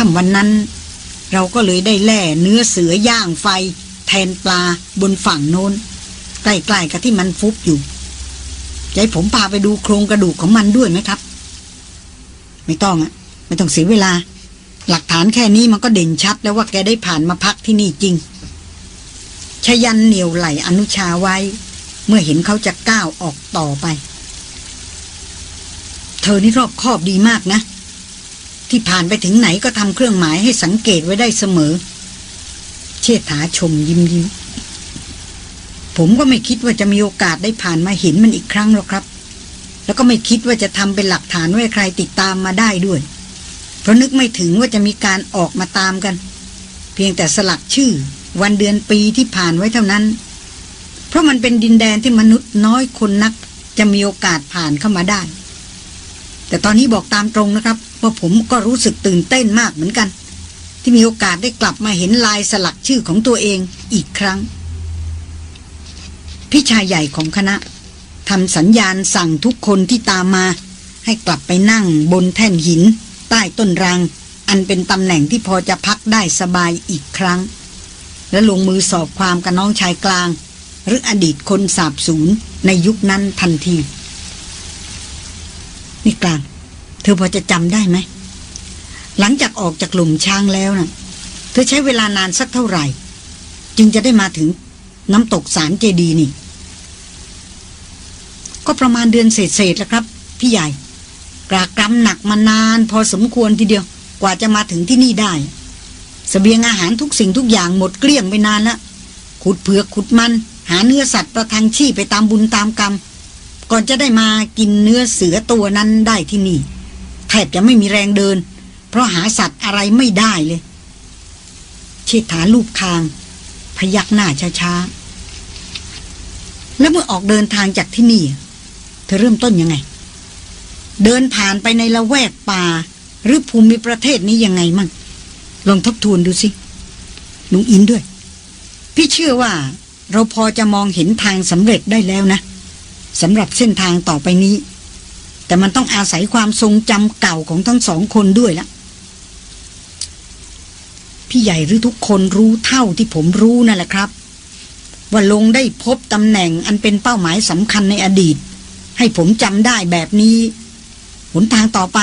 ค่ำวันนั้น เราก็เลยได้แล่เนื้อเสือย่างไฟ แทนปลาบนฝั่งโน้น ใกล้ๆกับที่มันฟุบอยู่จะให้ผมพาไปดูโครงกระดูกของมันด้วยไหมครับ ไม่ต้องอะไม่ต้องเสียเวลา หลักฐานแค่นี้มันก็เด่นชัดแล้วว่าแกได้ผ่านมาพักที่นี่จริงชยันเหนียวไหลอนุชาไว้ เมื่อเห็นเขาจะก้าวออกต่อไป เธอนี่รอบคอบดีมากนะ ที่ผ่านไปถึงไหนก็ทำเครื่องหมายให้สังเกตไว้ได้เสมอ เชษฐาชมยิ้มยิ้ม ผมก็ไม่คิดว่าจะมีโอกาสได้ผ่านมาเห็นมันอีกครั้งหรอกครับ แล้วก็ไม่คิดว่าจะทำเป็นหลักฐานไว้ใครติดตามมาได้ด้วย เพราะนึกไม่ถึงว่าจะมีการออกมาตามกัน เพียงแต่สลักชื่อ วันเดือนปีที่ผ่านไว้เท่านั้น เพราะมันเป็นดินแดนที่มนุษย์น้อยคนนัก จะมีโอกาสผ่านเข้ามาได้ แต่ตอนนี้บอกตามตรงนะครับ ว่าผมก็รู้สึกตื่นเต้นมากเหมือนกัน ที่มีโอกาสได้กลับมาเห็นลายสลักชื่อของตัวเองอีกครั้ง พี่ชายใหญ่ของคณะทำสัญญาณสั่งทุกคนที่ตามมา ให้กลับไปนั่งบนแท่นหิน ใต้ต้นรางอันเป็นตำแหน่งที่พอจะพักได้สบายอีกครั้ง และลงมือสอบความกับน้องชายกลาง หรืออดีตคนสาบสูญในยุคนั้นทันที นี่กลาง เธอพอจะจำได้ไหม หลังจากออกจากหลุมช้างแล้วนะ่ะ เธอใช้เวลานานสักเท่าไหร่ จึงจะได้มาถึงน้ำตกสารเจดีนี่ ก็ประมาณเดือนเศษๆแล้วครับ พี่ใหญ่กรากรำหนักมานาน พอสมควรทีเดียว กว่าจะมาถึงที่นี่ได้สเสบียงอาหารทุกสิ่งทุกอย่างหมดเกลี้ยงไปนานล้วขุดเผือกขุดมัน หาเนื้อสัตว์ประทังชีพไปตามบุญตามกรรม ก่อนจะได้มากินเนื้อเสือตัวนั้นได้ที่นี่ แทบจะไม่มีแรงเดิน เพราะหาสัตว์อะไรไม่ได้เลย เชิดฐานลูกคาง พยักหน้าช้าๆ แล้วเมื่อออกเดินทางจากที่นี่ เธอเริ่มต้นยังไง เดินผ่านไปในละแวกป่า หรือภูมิประเทศนี้ยังไงมั่งลองทบทวนดูสิลุงอินด้วย พี่เชื่อว่าเราพอจะมองเห็นทางสำเร็จได้แล้วนะสำหรับเส้นทางต่อไปนี้ แต่มันต้องอาศัยความทรงจำเก่าของทั้งสองคนด้วยละพี่ใหญ่หรือทุกคนรู้เท่าที่ผมรู้นั่นแหละครับ ว่าลงได้พบตำแหน่งอันเป็นเป้าหมายสำคัญในอดีต ให้ผมจำได้แบบนี้ หนทางต่อไป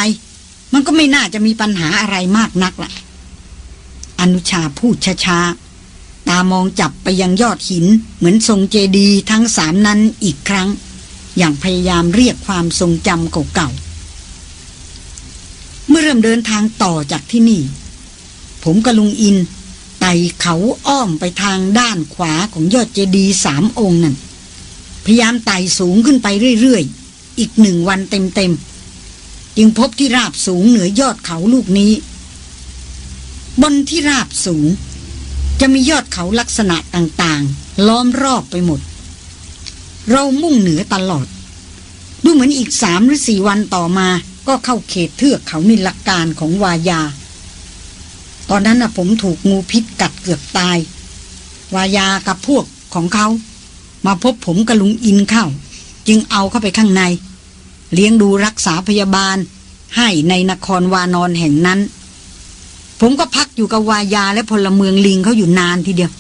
มันก็ไม่น่าจะมีปัญหาอะไรมากนักละอนุชาพูดช้าๆตามองจับไปยังยอดหินเหมือนทรงเจดีทั้งสามนั้นอีกครั้ง อย่างพยายามเรียกความทรงจำเก่าๆ เมื่อเริ่มเดินทางต่อจากที่นี่ ผมกับลุงอินไต่เขาอ้อมไปทางด้านขวาของยอดเจดีสามองค์นั่น พยายามไต่สูงขึ้นไปเรื่อยๆ อีกหนึ่งวันเต็มๆ จึงพบที่ราบสูงเหนือยอดเขาลูกนี้ บนที่ราบสูง จะมียอดเขาลักษณะต่างๆ ล้อมรอบไปหมด เรามุ่งเหนือตลอด ดูเหมือนอีกสามหรือสี่วันต่อมา ก็เข้าเขตเทือกเขานิลการของวายา ตอนนั้นนะผมถูกงูพิษกัดเกือบตาย วายากับพวกของเขา มาพบผมกับลุงอินเข้า จึงเอาเข้าไปข้างใน เลี้ยงดูรักษาพยาบาล ให้ในนครวานอนแห่งนั้น ผมก็พักอยู่กับวายาและพลเมืองลิงเขาอยู่นานทีเดียว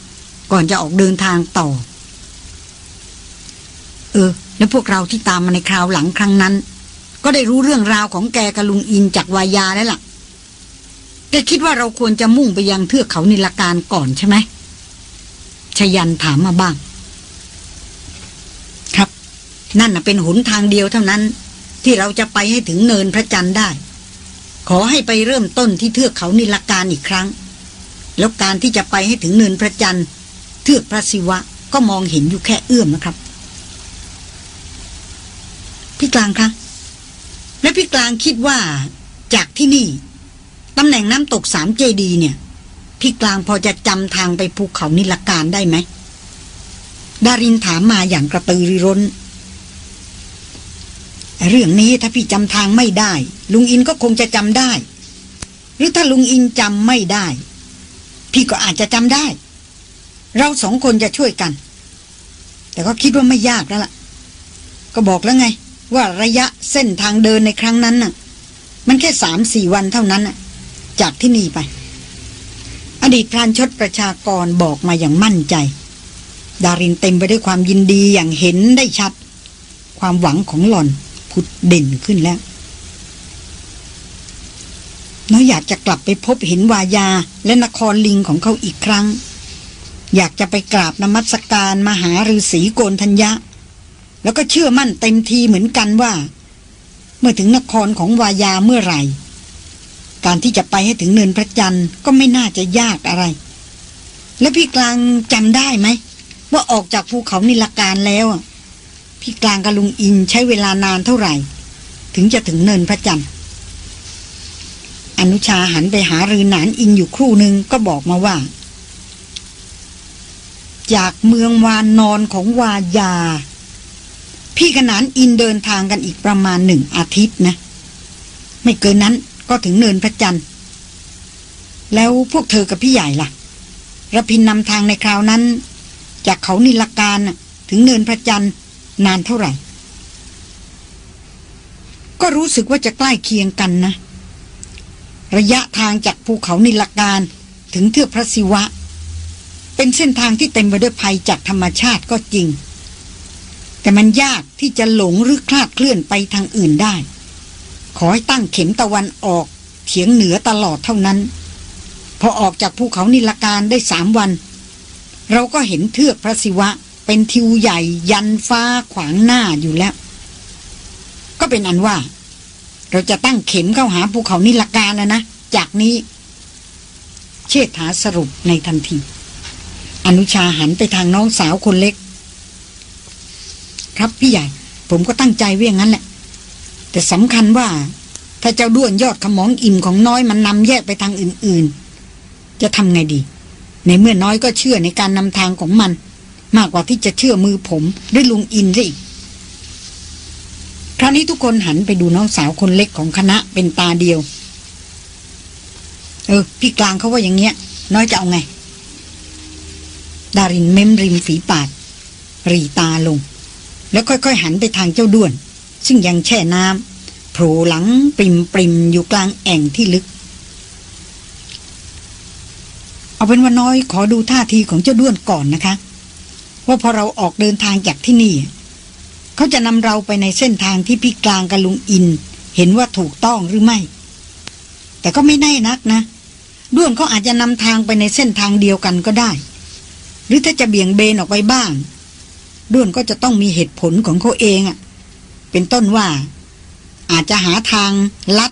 ก่อนจะออกเดินทางต่อ ออ แล้วพวกเราที่ตามมาในคราวหลังครั้งนั้น ก็ได้รู้เรื่องราวของแกกับลุงอินจากวายาแล้วล่ะ แกคิดว่าเราควรจะมุ่งไปยังเทือกเขานิลการก่อนใช่ไหมชยันถามมาบ้าง ครับ นั่นเป็นหนทางเดียวเท่านั้น ที่เราจะไปให้ถึงเนินพระจันทร์ได้ ขอให้ไปเริ่มต้นที่เทือกเขานิลการอีกครั้ง แล้วการที่จะไปให้ถึงเนินพระจันทร์เทือกพระศิวะก็มองเห็นอยู่แค่เอื้อมนะครับ พี่กลางคะและพี่กลางคิดว่าจากที่นี่ตำแหน่งน้ำตกสามเจดีเนี่ย พี่กลางพอจะจำทางไปภูเขานิลการได้ไหมดารินถามมาอย่างกระตือรือร้น เรื่องนี้ถ้าพี่จำทางไม่ได้ ลุงอินก็คงจะจำได้ หรือถ้าลุงอินจำไม่ได้ พี่ก็อาจจะจำได้ เราสองคนจะช่วยกัน แต่ก็คิดว่าไม่ยากแล้วล่ะ ก็บอกแล้วไง ว่าระยะเส้นทางเดินในครั้งนั้นน่ะ มันแค่สามสี่วันเท่านั้นน่ะ จากที่นี่ไป อดีตพรานชดประชากรบอกมาอย่างมั่นใจ ดารินเต็มไปด้วยความยินดีอย่างเห็นได้ชัด ความหวังของหล่อนผุดเด่นขึ้นแล้วน้อยอยากจะกลับไปพบเห็นวายาและนครลิงของเขาอีกครั้ง อยากจะไปกราบนมัสการมหาฤาษีโกนทัญญะ แล้วก็เชื่อมั่นเต็มทีเหมือนกันว่า เมื่อถึงนครของวายาเมื่อไหร่ การที่จะไปให้ถึงเนินพระจันทร์ก็ไม่น่าจะยากอะไร แล้วพี่กลางจำได้ไหม ว่าออกจากภูเขานิลการแล้วพี่กลางกับลุงอินใช้เวลานานเท่าไหร่ ถึงจะถึงเนินพระจันทร์อนุชาหันไปหารือหนานอินอยู่ครู่หนึ่งก็บอกมาว่า จากเมืองวานนอนของวายา พี่ขนานอินเดินทางกันอีกประมาณหนึ่งอาทิตย์นะ ไม่เกินนั้นก็ถึงเนินพระจันทร์ แล้วพวกเธอกับพี่ใหญ่ล่ะระพินนำทางในคราวนั้น จากเขานิลการถึงเนินพระจันทร์นานเท่าไหร่ ก็รู้สึกว่าจะใกล้เคียงกันนะ ระยะทางจากภูเขานิลการถึงเทือกพระศิวะ เป็นเส้นทางที่เต็มไปด้วยภัยจากธรรมชาติก็จริง แต่มันยากที่จะหลงหรือคลาดเคลื่อนไปทางอื่นได้ ขอให้ตั้งเข็มตะวันออกเฉียงเหนือตลอดเท่านั้น พอออกจากภูเขานิลการได้สามวัน เราก็เห็นเทือกพระศิวะเป็นทิวใหญ่ยันฟ้าขวางหน้าอยู่แล้ว ก็เป็นอันว่า เราจะตั้งเข็มเข้าหาภูเขานิลการแล้วนะ จากนี้ เชษฐาสรุปในทันที อนุชาหันไปทางน้องสาวคนเล็ก ครับพี่ใหญ่ ผมก็ตั้งใจเวียงนั้นแหละ แต่สำคัญว่า ถ้าเจ้าด้วนยอดขมองอิ่มของน้อยมันนำแยกไปทางอื่นๆ จะทำไงดี ในเมื่อน้อยก็เชื่อในการนำทางของมัน มากกว่าที่จะเชื่อมือผมหรือลุงอินซะอีกคราวนี้ทุกคนหันไปดูน้องสาวคนเล็กของคณะเป็นตาเดียว เออ พี่กลางเขาว่าอย่างเงี้ย น้อยจะเอาไง ดารินเม้มริมฝีปาก รีตาลง แล้วค่อยๆ หันไปทางเจ้าด้วน ซึ่งยังแช่น้ำโผล่หลังปริมปริมอยู่กลางแอ่งที่ลึก เอาเป็นว่าน้อยขอดูท่าทีของเจ้าด้วนก่อนนะคะ ว่าพอเราออกเดินทางจากที่นี่ เขาจะนำเราไปในเส้นทางที่พี่กลางกับลุงอิน เห็นว่าถูกต้องหรือไม่ แต่ก็ไม่แน่นักนะด้วนเขาอาจจะนำทางไปในเส้นทางเดียวกันก็ได้ หรือถ้าจะเบี่ยงเบนออกไปบ้าง ด้วนก็จะต้องมีเหตุผลของเขาเองอะเป็นต้นว่า อาจจะหาทางลัด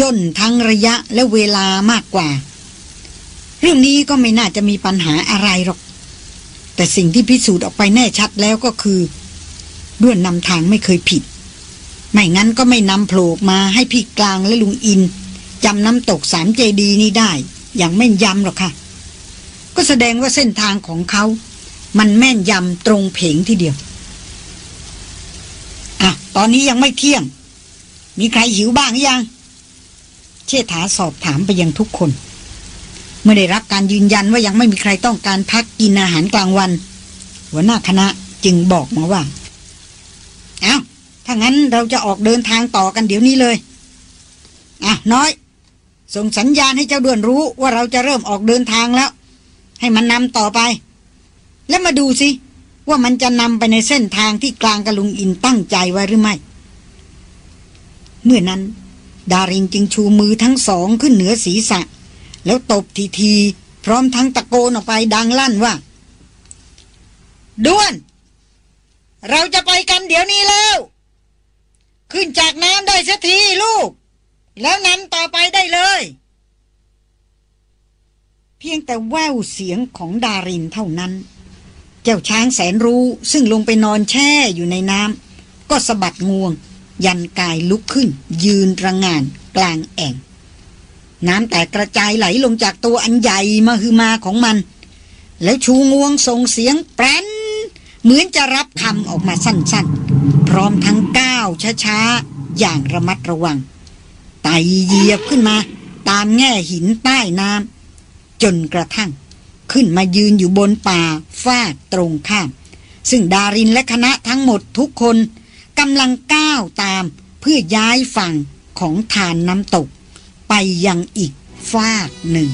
ย่นทั้งระยะและเวลามากกว่า เรื่องนี้ก็ไม่น่าจะมีปัญหาอะไรหรอก แต่สิ่งที่พิสูจน์ออกไปแน่ชัดแล้วก็คือ ด้วนนำทางไม่เคยผิด ไม่งั้นก็ไม่นำโผล่มาให้พี่กลางและลุงอินจำน้ำตกสามเจดีนี้ได้ อย่างแม่นยำหรอกค่ะ ก็แสดงว่าเส้นทางของเขา มันแม่นยำตรงเพงทีเดียว อะ ตอนนี้ยังไม่เที่ยง มีใครหิวบ้างหรือยัง เชษฐาสอบถามไปยังทุกคน เมื่อได้รับการยืนยันว่ายังไม่มีใครต้องการพักกินอาหารกลางวัน หัวหน้าคณะจึงบอกมาว่า เอา้า ถ้างั้นเราจะออกเดินทางต่อกันเดี๋ยวนี้เลย อะ น้อย ส่งสัญญาณให้เจ้าด้วนรู้ว่าเราจะเริ่มออกเดินทางแล้ว ให้มันนำต่อไป แล้วมาดูสิว่ามันจะนำไปในเส้นทางที่กลางกะลุงอินตั้งใจไว้หรือไม่ เมื่อนั้น ดารินจึงชูมือทั้งสองขึ้นเหนือศีรษะ แล้วตบทีทีๆพร้อมทั้งตะโกนออกไปดังลั่นว่าด้วน เราจะไปกันเดี๋ยวนี้แล้ว ขึ้นจากน้ำได้สักทีลูก แล้วนำต่อไปได้เลย เพียงแต่แววเสียงของดารินเท่านั้น เจ้าช้างแสนรู้ซึ่งลงไปนอนแช่อยู่ในน้ำก็สะบัดงวง ยันกายลุกขึ้น ยืนระงงานกลางแอ่ง น้ำแตกกระจายไหลลงจากตัวอันใหญ่มาคือมาของมัน แล้วชูงวงส่งเสียงแปรนเหมือนจะรับคำออกมาสั้นๆ พร้อมทั้งก้าวช้าๆ อย่างระมัดระวังไต่เหยียบขึ้นมา ตามแง่หินใต้น้ำจนกระทั่ง ขึ้นมายืนอยู่บนป่าฟาดตรงข้าม ซึ่งดารินและคณะทั้งหมดทุกคนกำลังก้าวตามเพื่อย้ายฝั่งของฐานน้ำตก ไปยังอีกฟากหนึ่ง